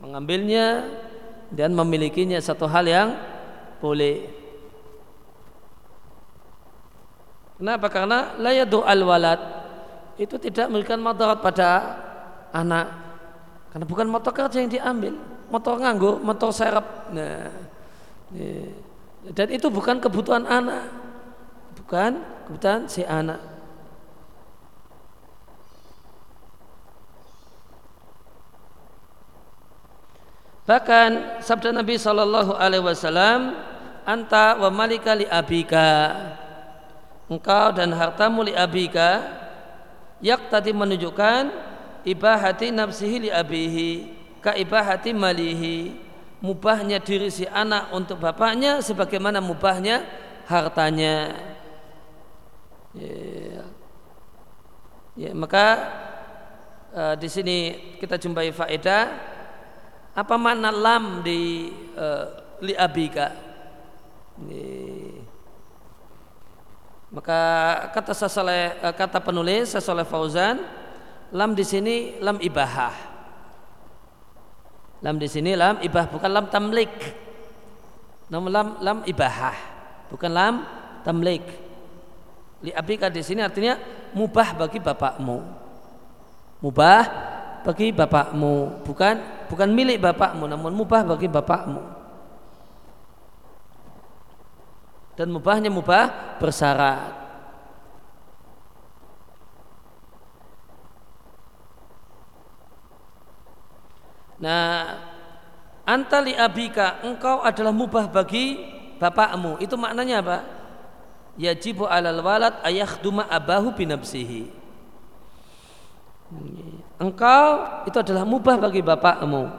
Mengambilnya dan memilikinya satu hal yang boleh. Kenapa? Karena layadu al walad itu tidak memberikan madarat pada anak karena bukan motor kerja yang diambil motor nganggur motor serep. Nah ya. dan itu bukan kebutuhan anak. Bukan kebutuhan si anak. Bahkan sabda Nabi Shallallahu Alaihi Wasallam anta wa malika li abika. Engkau dan hartamu li abika yak tadi menunjukkan ibahati nafsihi li abihi ka ibahati malihi. Mubahnya diri si anak untuk bapaknya sebagaimana mubahnya hartanya. Ya, ya maka uh, di sini kita jumpai faedah. Apa makna lam di uh, li abika ya, maka kata sesoleh, eh, kata penulis sesoleh Fauzan, lam di sini lam ibahah. Lam di sini lam ibah bukan lam tamlik. Namun lam lam ibahah, bukan lam tamlik. Li abika di sini artinya mubah bagi bapakmu. Mubah bagi bapakmu, bukan bukan milik bapakmu namun mubah bagi bapakmu. dan mubahnya mubah bersyarat. Nah, antali abika engkau adalah mubah bagi bapakmu. Itu maknanya apa? Yajibu alal walad ayakhduma abahu binabsihi. Engkau itu adalah mubah bagi bapakmu.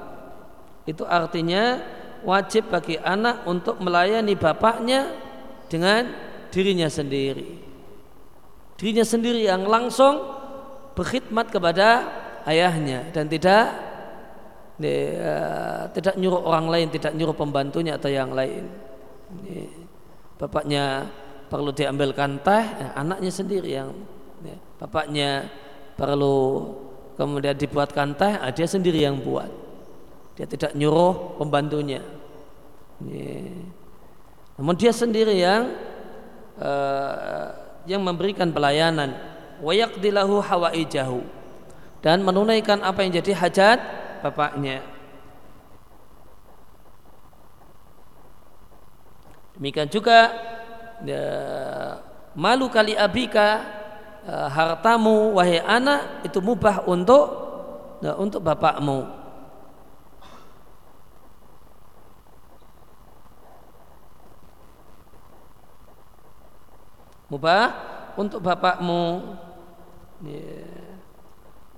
Itu artinya wajib bagi anak untuk melayani bapaknya dengan dirinya sendiri. Dirinya sendiri yang langsung berkhidmat kepada ayahnya dan tidak tidak nyuruh orang lain, tidak nyuruh pembantunya atau yang lain. Bapaknya perlu diambilkan teh, ya, anaknya sendiri yang ya, bapaknya perlu kemudian dibuatkan teh ah, dia sendiri yang buat. Dia tidak nyuruh pembantunya. Namun dia sendiri yang uh, yang memberikan pelayanan. Wayakdilahu hawaijahu. Dan menunaikan apa yang jadi hajat bapaknya. Demikian juga ya, malu kali abika uh, hartamu wahai anak itu mubah untuk ya, untuk bapakmu. Mubah untuk bapakmu. Ya,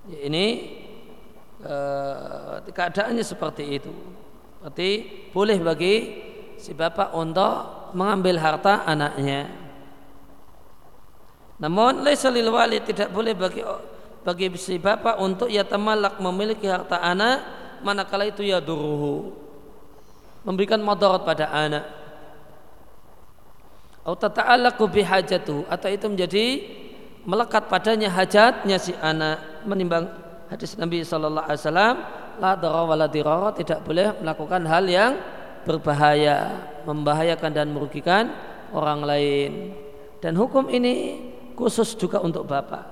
ya ini uh, keadaannya seperti itu. Berarti boleh bagi si bapak untuk mengambil harta anaknya. Namun laisa lil walid tidak boleh bagi bagi si bapak untuk ia temalak memiliki harta anak manakala itu ya duruhu. Memberikan madarat pada anak. Atau bihajatu atau itu menjadi melekat padanya hajatnya si anak menimbang hadis Nabi sallallahu alaihi wasallam la darara tidak boleh melakukan hal yang berbahaya membahayakan dan merugikan orang lain. Dan hukum ini khusus juga untuk bapak.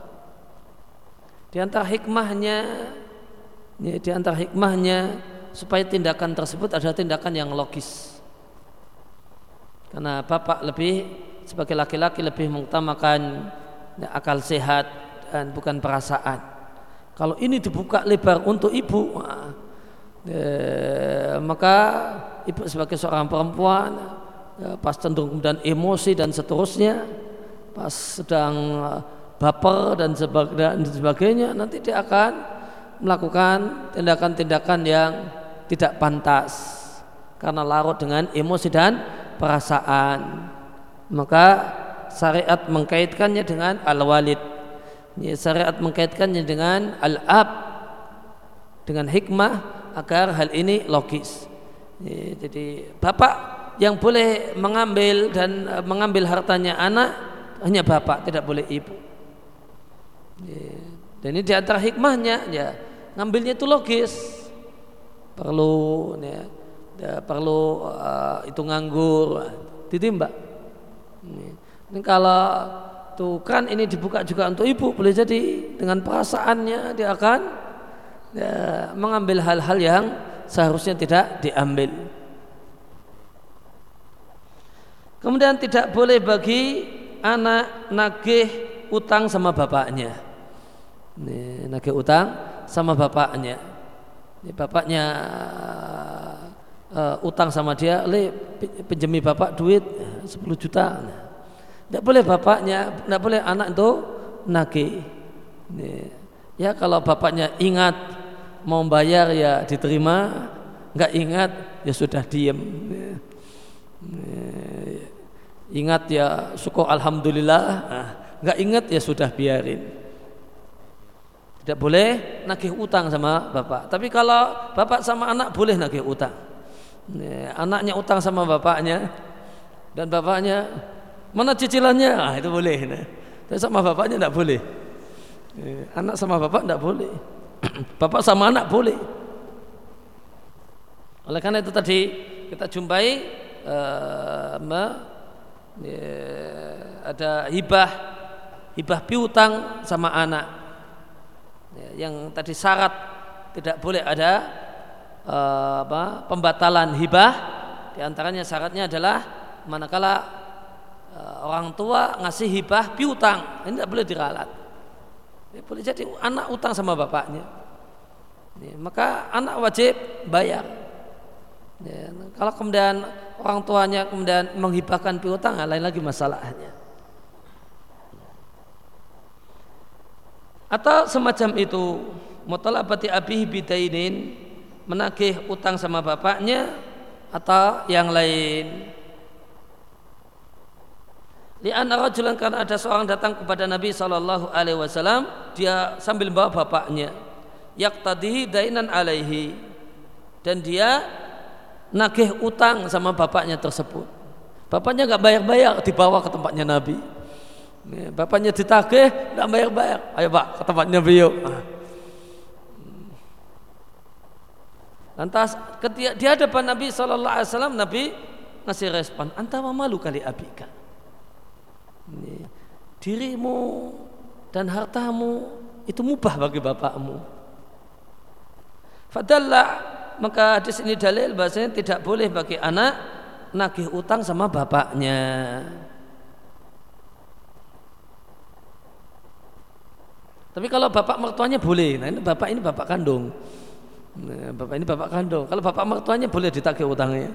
Di antara hikmahnya ya, di antara hikmahnya supaya tindakan tersebut adalah tindakan yang logis. Karena bapak lebih sebagai laki-laki lebih mengutamakan akal sehat dan bukan perasaan. Kalau ini dibuka lebar untuk ibu, eh, maka ibu sebagai seorang perempuan ya, pas cenderung kemudian emosi dan seterusnya, pas sedang eh, baper dan sebagainya, nanti dia akan melakukan tindakan-tindakan yang tidak pantas karena larut dengan emosi dan perasaan. Maka syariat mengkaitkannya dengan al-walid ya, syariat mengkaitkannya dengan al-ab dengan hikmah agar hal ini logis. Ya, jadi bapak yang boleh mengambil dan e, mengambil hartanya anak hanya bapak tidak boleh ibu. Ya, dan ini di antara hikmahnya ya ngambilnya itu logis. Perlu ya, ya, perlu uh, itu nganggur ditimbak ini, ini kalau tuh kan ini dibuka juga untuk ibu boleh jadi dengan perasaannya dia akan ya, mengambil hal-hal yang seharusnya tidak diambil. Kemudian tidak boleh bagi anak nagih utang sama bapaknya. Ini, nagih utang sama bapaknya. Ini bapaknya uh, utang sama dia, le pinjami bapak duit 10 juta. Tidak boleh bapaknya, tidak boleh anak itu nagih. Ya kalau bapaknya ingat mau bayar ya diterima, nggak ingat ya sudah diem. Ingat ya syukur alhamdulillah, nah, nggak ingat ya sudah biarin. Tidak boleh nagih utang sama bapak. Tapi kalau bapak sama anak boleh nagih utang anaknya utang sama bapaknya dan bapaknya mana cicilannya? Ah, itu boleh nah. tapi sama bapaknya tidak boleh. Anak sama bapak tidak boleh. Bapak sama anak boleh. Oleh karena itu tadi kita jumpai uh, ada hibah hibah piutang sama anak. Ya, yang tadi syarat tidak boleh ada uh, apa, pembatalan hibah. Di antaranya syaratnya adalah manakala orang tua ngasih hibah piutang. Ini tidak boleh diralat. Ya, boleh jadi anak utang sama bapaknya. Ya, maka anak wajib bayar. Ya, kalau kemudian orang tuanya kemudian menghibahkan piutang lain lagi masalahnya. Atau semacam itu mutalabati abihi bidainin menagih utang sama bapaknya atau yang lain. Lian rajulan karena ada seorang datang kepada Nabi Shallallahu Alaihi Wasallam, dia sambil bawa bapaknya, yak tadi dainan alaihi, dan dia nagih utang sama bapaknya tersebut. Bapaknya nggak bayar-bayar, dibawa ke tempatnya Nabi. Bapaknya ditagih, nggak bayar-bayar. Ayo pak, ke tempatnya beliau. Lantas ketika di hadapan Nabi Wasallam Nabi ngasih respon, anta malu kali abika. Dirimu dan hartamu itu mubah bagi bapakmu. Fadallah maka di sini dalil bahasanya tidak boleh bagi anak nagih utang sama bapaknya. Tapi kalau bapak mertuanya boleh. Nah ini bapak ini bapak kandung. Nah, bapak ini bapak kandung. Kalau bapak mertuanya boleh ditagih utangnya.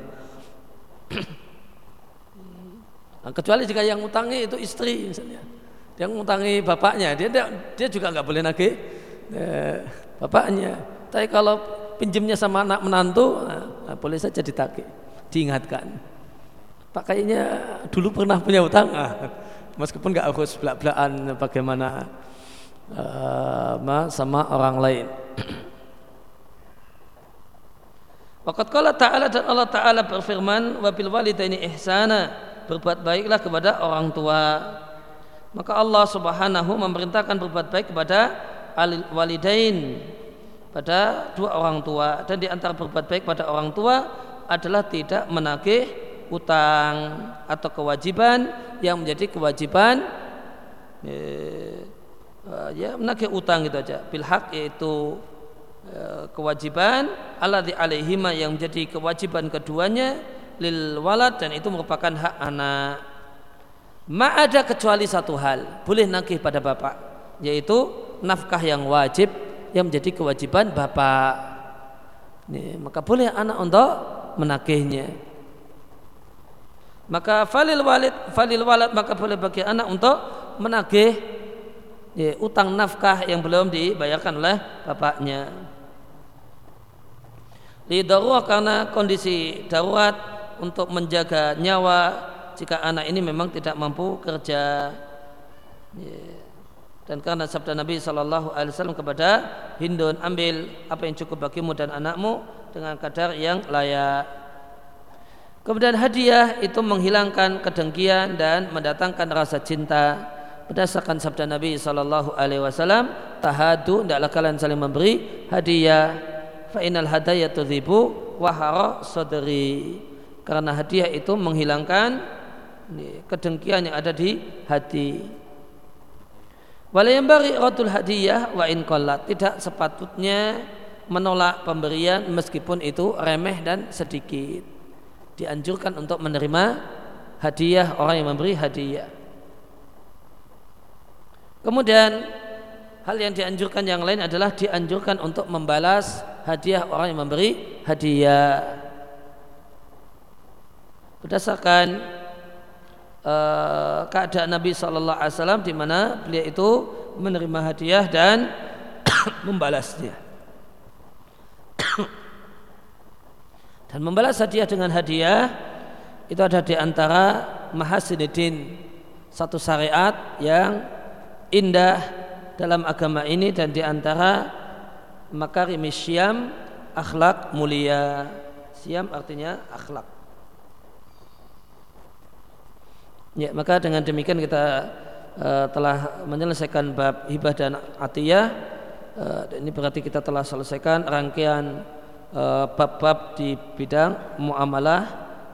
Nah, kecuali jika yang utangi itu istri misalnya. Dia ngutangi bapaknya, dia dia juga nggak boleh nagih eh, bapaknya. Tapi kalau pinjamnya sama anak menantu, nah, nah, boleh saja ditagih, diingatkan. Pak kayaknya dulu pernah punya utang, ah, meskipun nggak harus belak-belakan bagaimana uh, sama orang lain. Waqat qala ta'ala dan Allah Ta'ala berfirman wabil walidaini ihsana berbuat baiklah kepada orang tua. Maka Allah Subhanahu memerintahkan berbuat baik kepada walidain pada dua orang tua dan di antara berbuat baik pada orang tua adalah tidak menagih utang atau kewajiban yang menjadi kewajiban eh, ya menagih utang itu aja bil yaitu Eh, kewajiban alladzi alaihima yang menjadi kewajiban keduanya lil walad dan itu merupakan hak anak. Ma ada kecuali satu hal, boleh nagih pada bapak, yaitu nafkah yang wajib yang menjadi kewajiban bapak. Ini, maka boleh anak untuk menagihnya. Maka falil walid falil walad maka boleh bagi anak untuk menagih ya, utang nafkah yang belum dibayarkan oleh bapaknya di darurat karena kondisi darurat untuk menjaga nyawa jika anak ini memang tidak mampu kerja. Dan karena sabda Nabi Wasallam kepada Hindun ambil apa yang cukup bagimu dan anakmu dengan kadar yang layak. Kemudian hadiah itu menghilangkan kedengkian dan mendatangkan rasa cinta. Berdasarkan sabda Nabi Shallallahu Alaihi Wasallam tahadu tidaklah kalian saling memberi hadiah. Fa innal hadayatu dhibu wahara sadri karena hadiah itu menghilangkan kedengkian yang ada di hati. Walayambari radul hadiyah wa in tidak sepatutnya menolak pemberian meskipun itu remeh dan sedikit. Dianjurkan untuk menerima hadiah orang yang memberi hadiah. Kemudian hal yang dianjurkan yang lain adalah dianjurkan untuk membalas hadiah orang yang memberi hadiah berdasarkan uh, keadaan Nabi Shallallahu Alaihi Wasallam di mana beliau itu menerima hadiah dan membalasnya dan membalas hadiah dengan hadiah itu ada di antara mahasinidin satu syariat yang indah dalam agama ini dan di antara makarimi syam akhlak mulia. Siam artinya akhlak ya maka dengan demikian kita uh, telah menyelesaikan bab hibah dan atiyah uh, ini berarti kita telah selesaikan rangkaian eh, bab-bab uh, di bidang muamalah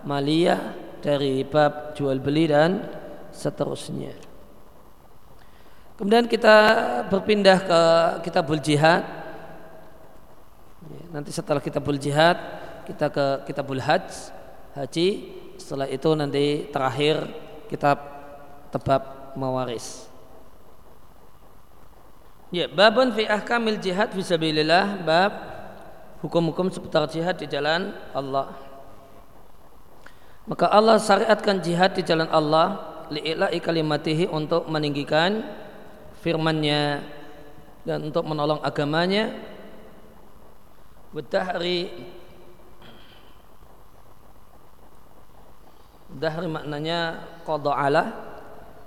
maliyah dari bab jual beli dan seterusnya Kemudian kita berpindah ke kitabul jihad. Nanti setelah kitabul jihad kita ke kitabul hajj, haji. Setelah itu nanti terakhir kitab tebab mawaris. Ya, babun fi ahkamil jihad fisabilillah bab hukum-hukum seputar jihad di jalan Allah. Maka Allah syariatkan jihad di jalan Allah li'ila'i kalimatihi untuk meninggikan firmannya dan untuk menolong agamanya Wadahri Dahri maknanya Allah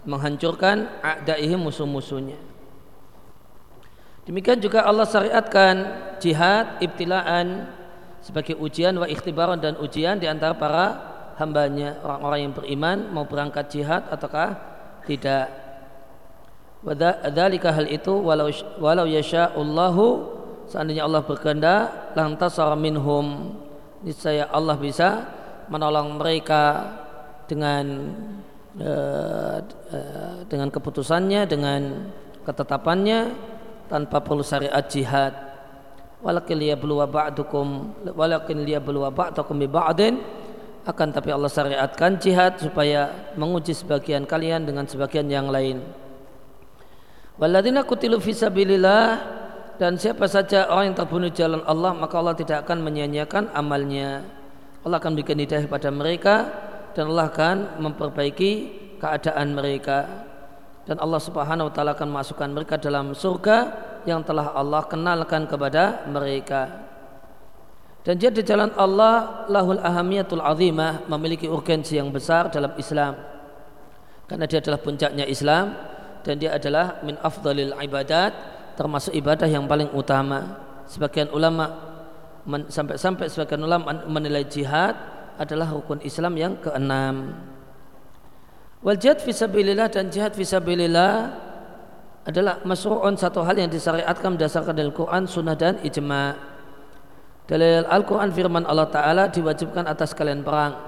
menghancurkan a'daihi musuh-musuhnya. Demikian juga Allah syariatkan jihad ibtilaan sebagai ujian wa ikhtibaran dan ujian di antara para hambanya orang-orang yang beriman mau berangkat jihad ataukah tidak. Wadhalika hal itu walau walau yasha'ullahu seandainya Allah berkehendak lantas minhum. Niscaya Allah bisa menolong mereka dengan uh, uh, dengan keputusannya dengan ketetapannya tanpa perlu syariat jihad. Walakin liyabluwa ba'dukum walakin liyabluwa bi ba'din akan tapi Allah syariatkan jihad supaya menguji sebagian kalian dengan sebagian yang lain. Waladina kutilu fisabilillah dan siapa saja orang yang terbunuh jalan Allah maka Allah tidak akan menyia-nyiakan amalnya. Allah akan berikan hidayah pada mereka dan Allah akan memperbaiki keadaan mereka dan Allah Subhanahu wa taala akan masukkan mereka dalam surga yang telah Allah kenalkan kepada mereka. Dan dia di jalan Allah lahul ahamiyatul azimah memiliki urgensi yang besar dalam Islam. Karena dia adalah puncaknya Islam dan dia adalah min afdalil ibadat termasuk ibadah yang paling utama. Sebagian ulama sampai-sampai sebagian ulama menilai jihad adalah rukun Islam yang keenam. Wal jihad fisabilillah dan jihad fisabilillah adalah masru'un satu hal yang disyariatkan berdasarkan dari Quran, Sunnah dan ijma. Dalil Al-Quran firman Allah Ta'ala diwajibkan atas kalian perang.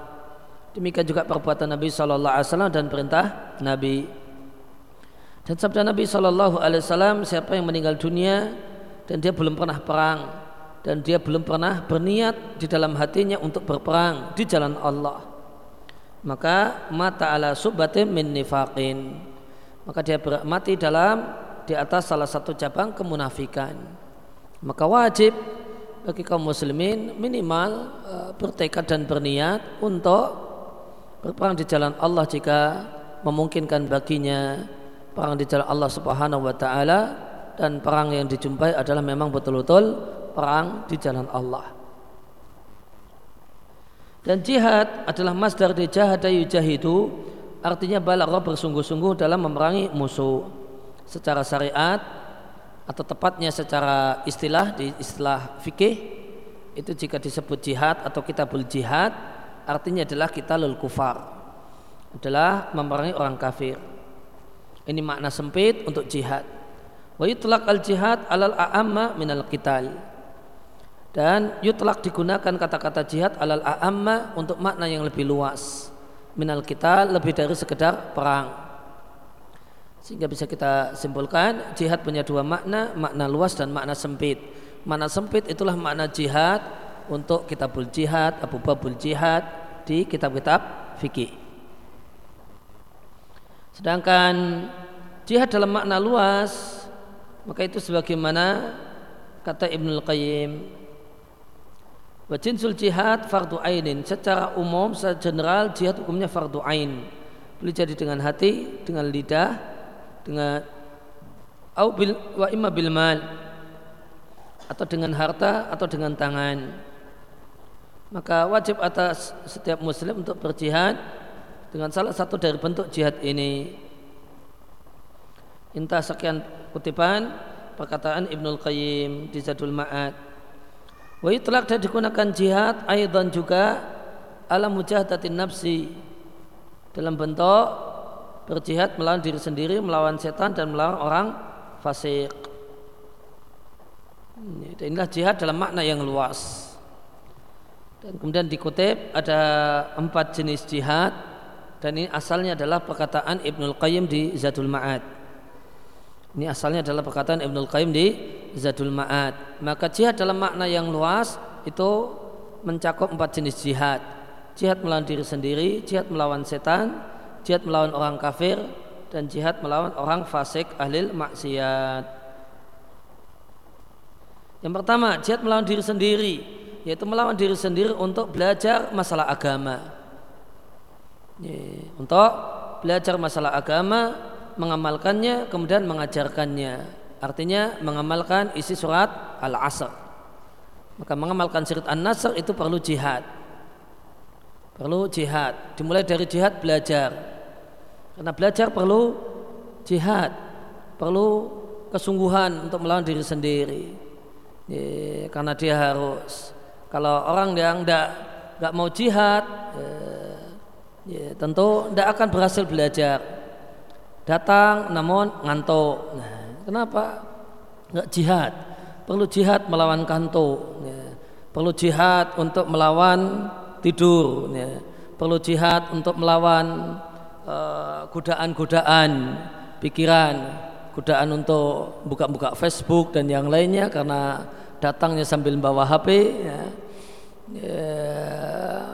Demikian juga perbuatan Nabi SAW dan perintah Nabi. Dan sabda Nabi SAW, siapa yang meninggal dunia dan dia belum pernah perang dan dia belum pernah berniat di dalam hatinya untuk berperang di jalan Allah. Maka mata ala subatim min nifaqin. Maka dia mati dalam di atas salah satu cabang kemunafikan. Maka wajib bagi kaum muslimin minimal uh, bertekad dan berniat untuk berperang di jalan Allah jika memungkinkan baginya perang di jalan Allah Subhanahu wa taala dan perang yang dijumpai adalah memang betul-betul perang di jalan Allah. Dan jihad adalah masdar dari jahada yujahidu artinya balagha bersungguh-sungguh dalam memerangi musuh secara syariat atau tepatnya secara istilah di istilah fikih itu jika disebut jihad atau kitabul jihad artinya adalah kita lul kufar adalah memerangi orang kafir. Ini makna sempit untuk jihad wa yutlaq al jihad alal a'amma minal qital. Dan yutlak digunakan kata-kata jihad alal a'amma untuk makna yang lebih luas. Minal kita lebih dari sekedar perang. Sehingga bisa kita simpulkan jihad punya dua makna makna luas dan makna sempit. Makna sempit itulah makna jihad untuk kitabul jihad abu babul jihad di kitab-kitab fikih. Sedangkan jihad dalam makna luas maka itu sebagaimana kata Ibnul Qayyim Wa jinsul jihad fardu ainin. Secara umum, secara general jihad hukumnya fardu ain. Boleh jadi dengan hati, dengan lidah, dengan au bil wa imma bil mal atau dengan harta atau dengan tangan. Maka wajib atas setiap muslim untuk berjihad dengan salah satu dari bentuk jihad ini. Intah sekian kutipan perkataan Ibnul Qayyim di Zadul Ma'ad Wa itlaq dan digunakan jihad aidan juga alam mujahadatin nafsi dalam bentuk berjihad melawan diri sendiri, melawan setan dan melawan orang fasik. Inilah jihad dalam makna yang luas. Dan kemudian dikutip ada empat jenis jihad dan ini asalnya adalah perkataan Ibnul Qayyim di Zadul Ma'ad. Ini asalnya adalah perkataan Ibnul Qayyim di Zadul Ma'ad. Maka jihad dalam makna yang luas itu mencakup empat jenis jihad. Jihad melawan diri sendiri, jihad melawan setan, jihad melawan orang kafir, dan jihad melawan orang fasik ahli maksiat. Yang pertama, jihad melawan diri sendiri, yaitu melawan diri sendiri untuk belajar masalah agama. Untuk belajar masalah agama mengamalkannya kemudian mengajarkannya. Artinya mengamalkan isi surat al-asr. Maka mengamalkan surat an-nasr itu perlu jihad. Perlu jihad. Dimulai dari jihad belajar. Karena belajar perlu jihad. Perlu kesungguhan untuk melawan diri sendiri. Ya, karena dia harus. Kalau orang yang tidak nggak mau jihad ya, ya, tentu tidak akan berhasil belajar datang namun ngantuk. Nah, kenapa? Enggak jihad. Perlu jihad melawan kantuk. Ya. perlu jihad untuk melawan tidur, ya. perlu jihad untuk melawan eh, godaan-godaan uh, pikiran, godaan untuk buka-buka Facebook dan yang lainnya karena datangnya sambil bawa HP. Ya. Ya,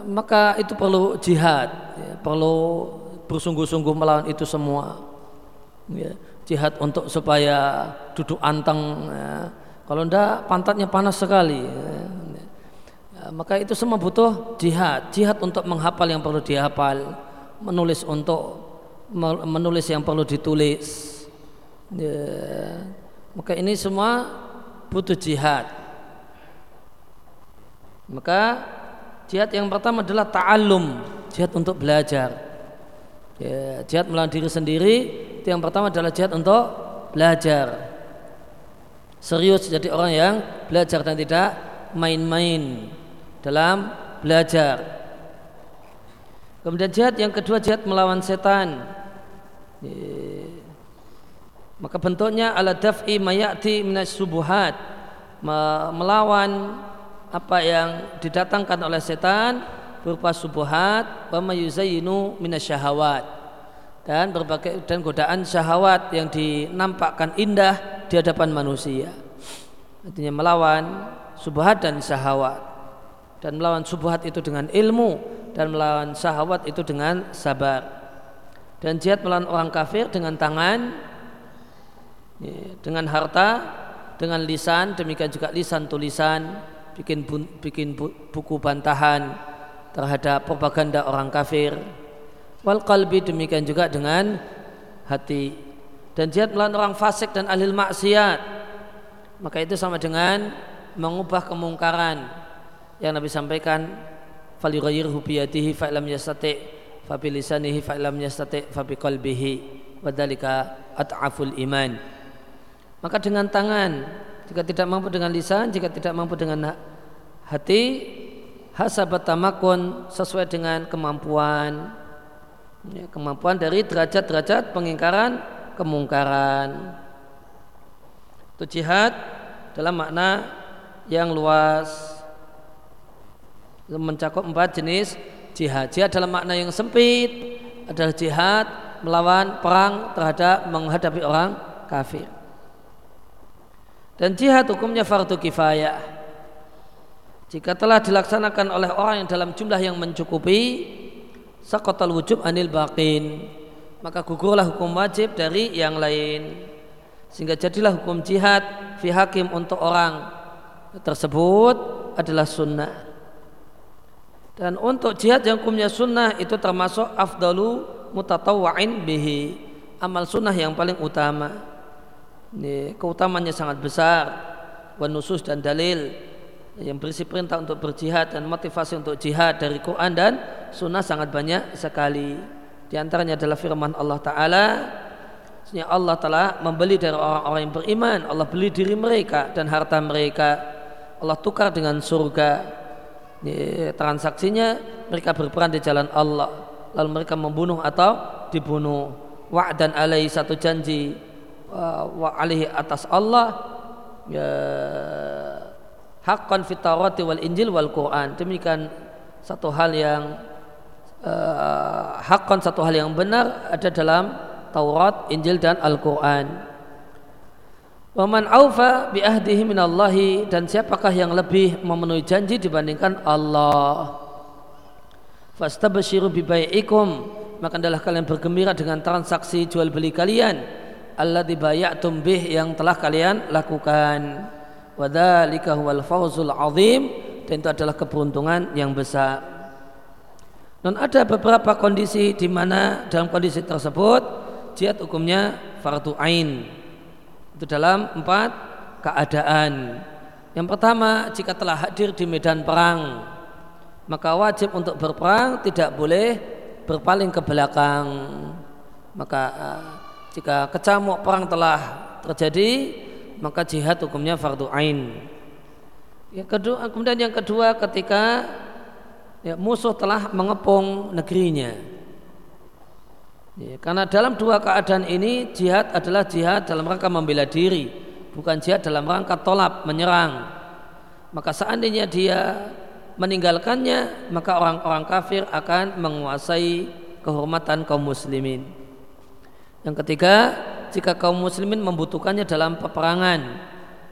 maka itu perlu jihad, ya, perlu bersungguh-sungguh melawan itu semua. Ya, jihad untuk supaya duduk anteng. Ya. Kalau ndak pantatnya panas sekali. Ya maka itu semua butuh jihad jihad untuk menghafal yang perlu dihafal menulis untuk menulis yang perlu ditulis ya. maka ini semua butuh jihad maka jihad yang pertama adalah ta'allum jihad untuk belajar ya, jihad melawan diri sendiri itu yang pertama adalah jihad untuk belajar serius jadi orang yang belajar dan tidak main-main dalam belajar. Kemudian jihad yang kedua jihad melawan setan. Maka bentuknya ala daf'i mayati minas subuhat melawan apa yang didatangkan oleh setan berupa subuhat wa mayuzayyinu minasyahawat. Dan berbagai dan godaan syahwat yang dinampakkan indah di hadapan manusia. Artinya melawan subuhat dan syahwat. Dan melawan subuhat itu dengan ilmu dan melawan syahwat itu dengan sabar. Dan jihad melawan orang kafir dengan tangan ya, dengan harta dengan lisan demikian juga lisan tulisan bikin bikin buku bantahan terhadap propaganda orang kafir. Wal qalbi demikian juga dengan hati. Dan jihad melawan orang fasik dan ahli maksiat. Maka itu sama dengan mengubah kemungkaran. Yang Nabi sampaikan falyughayyirhu biyadihi fa lam yastati fa bi lisanihi fa lam yastati fa bi qalbihi wadzalika at'aful iman. Maka dengan tangan jika tidak mampu dengan lisan jika tidak mampu dengan hati hasabat tamakun sesuai dengan kemampuan ya, kemampuan dari derajat-derajat pengingkaran kemungkaran itu jihad dalam makna yang luas mencakup empat jenis jihad. Jihad dalam makna yang sempit adalah jihad melawan perang terhadap menghadapi orang kafir. Dan jihad hukumnya fardu kifayah. Jika telah dilaksanakan oleh orang yang dalam jumlah yang mencukupi, sakotal wujub anil baqin, maka gugurlah hukum wajib dari yang lain. Sehingga jadilah hukum jihad fi hakim untuk orang tersebut adalah sunnah. Dan untuk jihad yang hukumnya sunnah itu termasuk afdalu mutatawwa'in bihi. Amal sunnah yang paling utama. Ini keutamanya sangat besar. Wanusus dan dalil yang berisi perintah untuk berjihad dan motivasi untuk jihad dari Quran dan sunnah sangat banyak sekali. Di antaranya adalah firman Allah Ta'ala. Allah telah membeli dari orang-orang yang beriman. Allah beli diri mereka dan harta mereka. Allah tukar dengan surga. Transaksinya mereka berperan di jalan Allah. Lalu mereka membunuh atau dibunuh. Wa'dan alaihi satu janji wa alaihi atas Allah. Ya haqqan fit wal injil wal Quran demikian satu hal yang uh, haqqan satu hal yang benar ada dalam Taurat, Injil dan Al-Quran. Waman aufa bi ahdihi minallahi dan siapakah yang lebih memenuhi janji dibandingkan Allah. Fastabshiru bi bai'ikum maka adalah kalian bergembira dengan transaksi jual beli kalian Allah dibayatum bih yang telah kalian lakukan. Wadzalika huwal fawzul azim dan itu adalah keberuntungan yang besar. Dan ada beberapa kondisi di mana dalam kondisi tersebut jihad hukumnya fardu ain itu dalam empat keadaan. Yang pertama, jika telah hadir di medan perang, maka wajib untuk berperang tidak boleh berpaling ke belakang. Maka eh, jika kecamuk perang telah terjadi, maka jihad hukumnya fardu ain. Yang kedua, kemudian yang kedua ketika ya, musuh telah mengepung negerinya Ya, karena dalam dua keadaan ini jihad adalah jihad dalam rangka membela diri, bukan jihad dalam rangka tolak menyerang. maka seandainya dia meninggalkannya maka orang-orang kafir akan menguasai kehormatan kaum muslimin yang ketiga jika kaum muslimin membutuhkannya dalam peperangan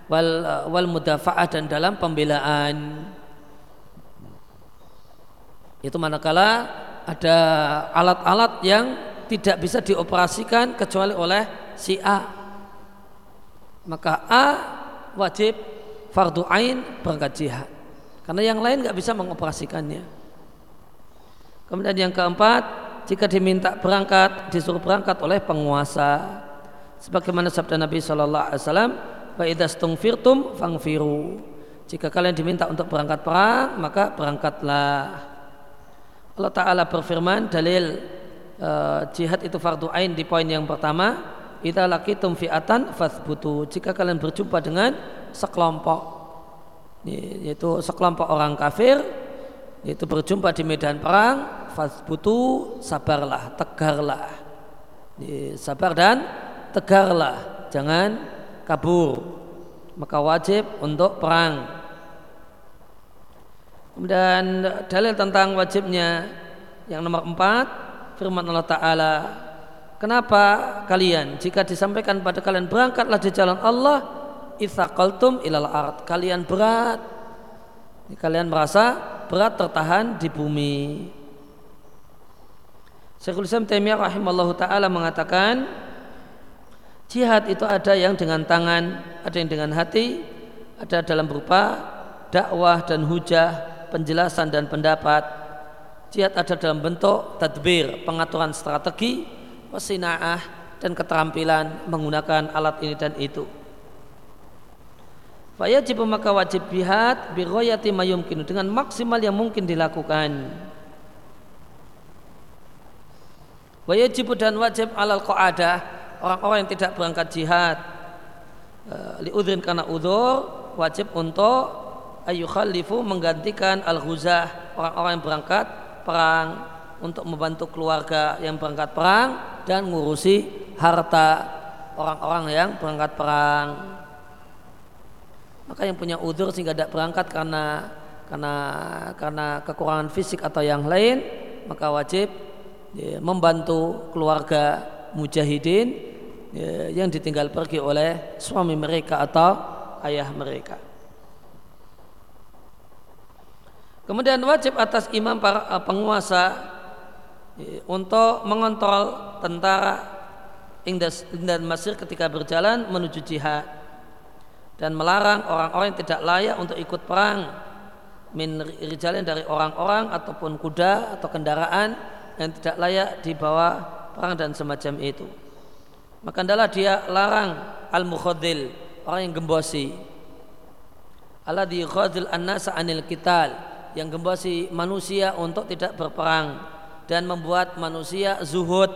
wal wal mudafa'ah dan dalam pembelaan. Itu manakala ada alat-alat yang tidak bisa dioperasikan kecuali oleh si A. Maka A wajib fardu ain berangkat jihad. Karena yang lain nggak bisa mengoperasikannya. Kemudian yang keempat jika diminta berangkat disuruh berangkat oleh penguasa sebagaimana sabda Nabi Shallallahu Alaihi Wasallam wa idastungfirtum fangfiru. Jika kalian diminta untuk berangkat perang maka berangkatlah. Allah Ta'ala berfirman dalil uh, jihad itu fardu ain di poin yang pertama Ita lakitum fi'atan fathbutu jika kalian berjumpa dengan sekelompok yaitu sekelompok orang kafir yaitu berjumpa di medan perang fathbutu sabarlah tegarlah. Sabar dan tegarlah, jangan kabur. Maka wajib untuk perang. Kemudian dalil tentang wajibnya yang nomor empat firman Allah Ta'ala Kenapa kalian jika disampaikan pada kalian berangkatlah di jalan Allah itsaqaltum ilal ard kalian berat kalian merasa berat tertahan di bumi Syekhul Islam Taimiyah rahimallahu taala mengatakan Jihad itu ada yang dengan tangan, ada yang dengan hati, ada dalam berupa dakwah dan hujah, penjelasan dan pendapat. Jihad ada dalam bentuk tadbir, pengaturan strategi, wasinaah dan keterampilan menggunakan alat ini dan itu. Fayajib maka wajib jihad biroyati mayumkinu dengan maksimal yang mungkin dilakukan. Wajib dan wajib alal qaadah orang-orang yang tidak berangkat jihad eh, liudrin karena udur wajib untuk ayu khalifu menggantikan al-ghuzah orang-orang yang berangkat perang untuk membantu keluarga yang berangkat perang dan ngurusi harta orang-orang yang berangkat perang. Maka yang punya udur sehingga tidak berangkat karena karena karena kekurangan fisik atau yang lain maka wajib ya, membantu keluarga mujahidin ya, yang ditinggal pergi oleh suami mereka atau ayah mereka. Kemudian wajib atas imam para eh, penguasa ya, untuk mengontrol tentara dan Mesir ketika berjalan menuju jihad dan melarang orang-orang yang tidak layak untuk ikut perang min rijalin dari orang-orang ataupun kuda atau kendaraan yang tidak layak dibawa perang dan semacam itu maka adalah dia larang al mukhadil orang yang gembosi. Alladhi yukhadil an-nasa anil kital yang gembosi manusia untuk tidak berperang dan membuat manusia zuhud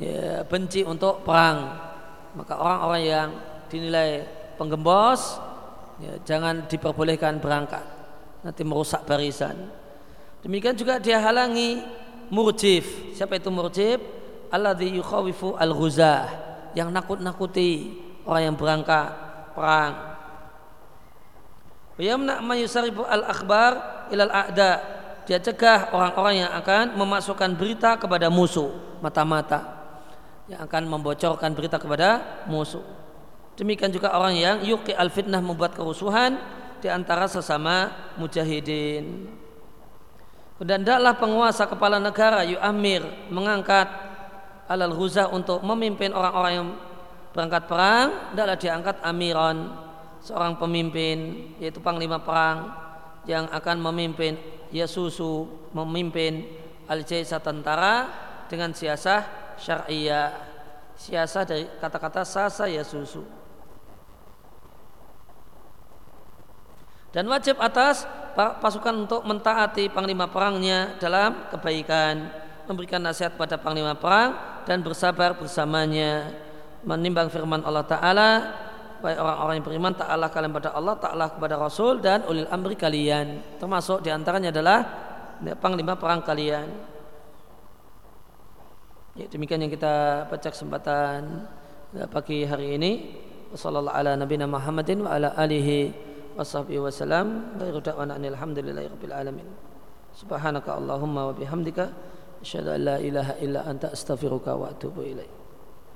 ya, benci untuk perang. Maka orang-orang yang dinilai penggembos ya, jangan diperbolehkan berangkat. Nanti merusak barisan. Demikian juga dia halangi murjif. Siapa itu murjif alladhi yukhawifu al-ghuzah yang nakut-nakuti orang yang berangkat perang. Yamna man yusaribu al-akhbar ilal a'da. Dia cegah orang-orang yang akan memasukkan berita kepada musuh mata-mata yang akan membocorkan berita kepada musuh. Demikian juga orang yang yuki al-fitnah membuat kerusuhan di antara sesama mujahidin. Dan tidaklah penguasa kepala negara yu'amir mengangkat alal ghuzah untuk memimpin orang-orang yang berangkat perang adalah diangkat amiran seorang pemimpin yaitu panglima perang yang akan memimpin Yasusu memimpin al-jaisa tentara dengan siasah syariah. Siasah dari kata-kata sasa Yasusu dan wajib atas pasukan untuk mentaati panglima perangnya dalam kebaikan. Memberikan nasihat pada panglima perang dan bersabar bersamanya menimbang firman Allah Ta'ala baik orang-orang yang beriman ta'ala kalian pada Allah ta'ala kepada Rasul dan ulil amri kalian termasuk di antaranya adalah panglima perang kalian ya, demikian yang kita baca kesempatan pagi hari ini Wassalamualaikum ala nabiyina Muhammadin wa ala alihi wasallam. Alhamdulillahi rabbil alamin. Subhanaka Allahumma wa bihamdika asyhadu an la ilaha illa anta astaghfiruka wa atubu ilaik.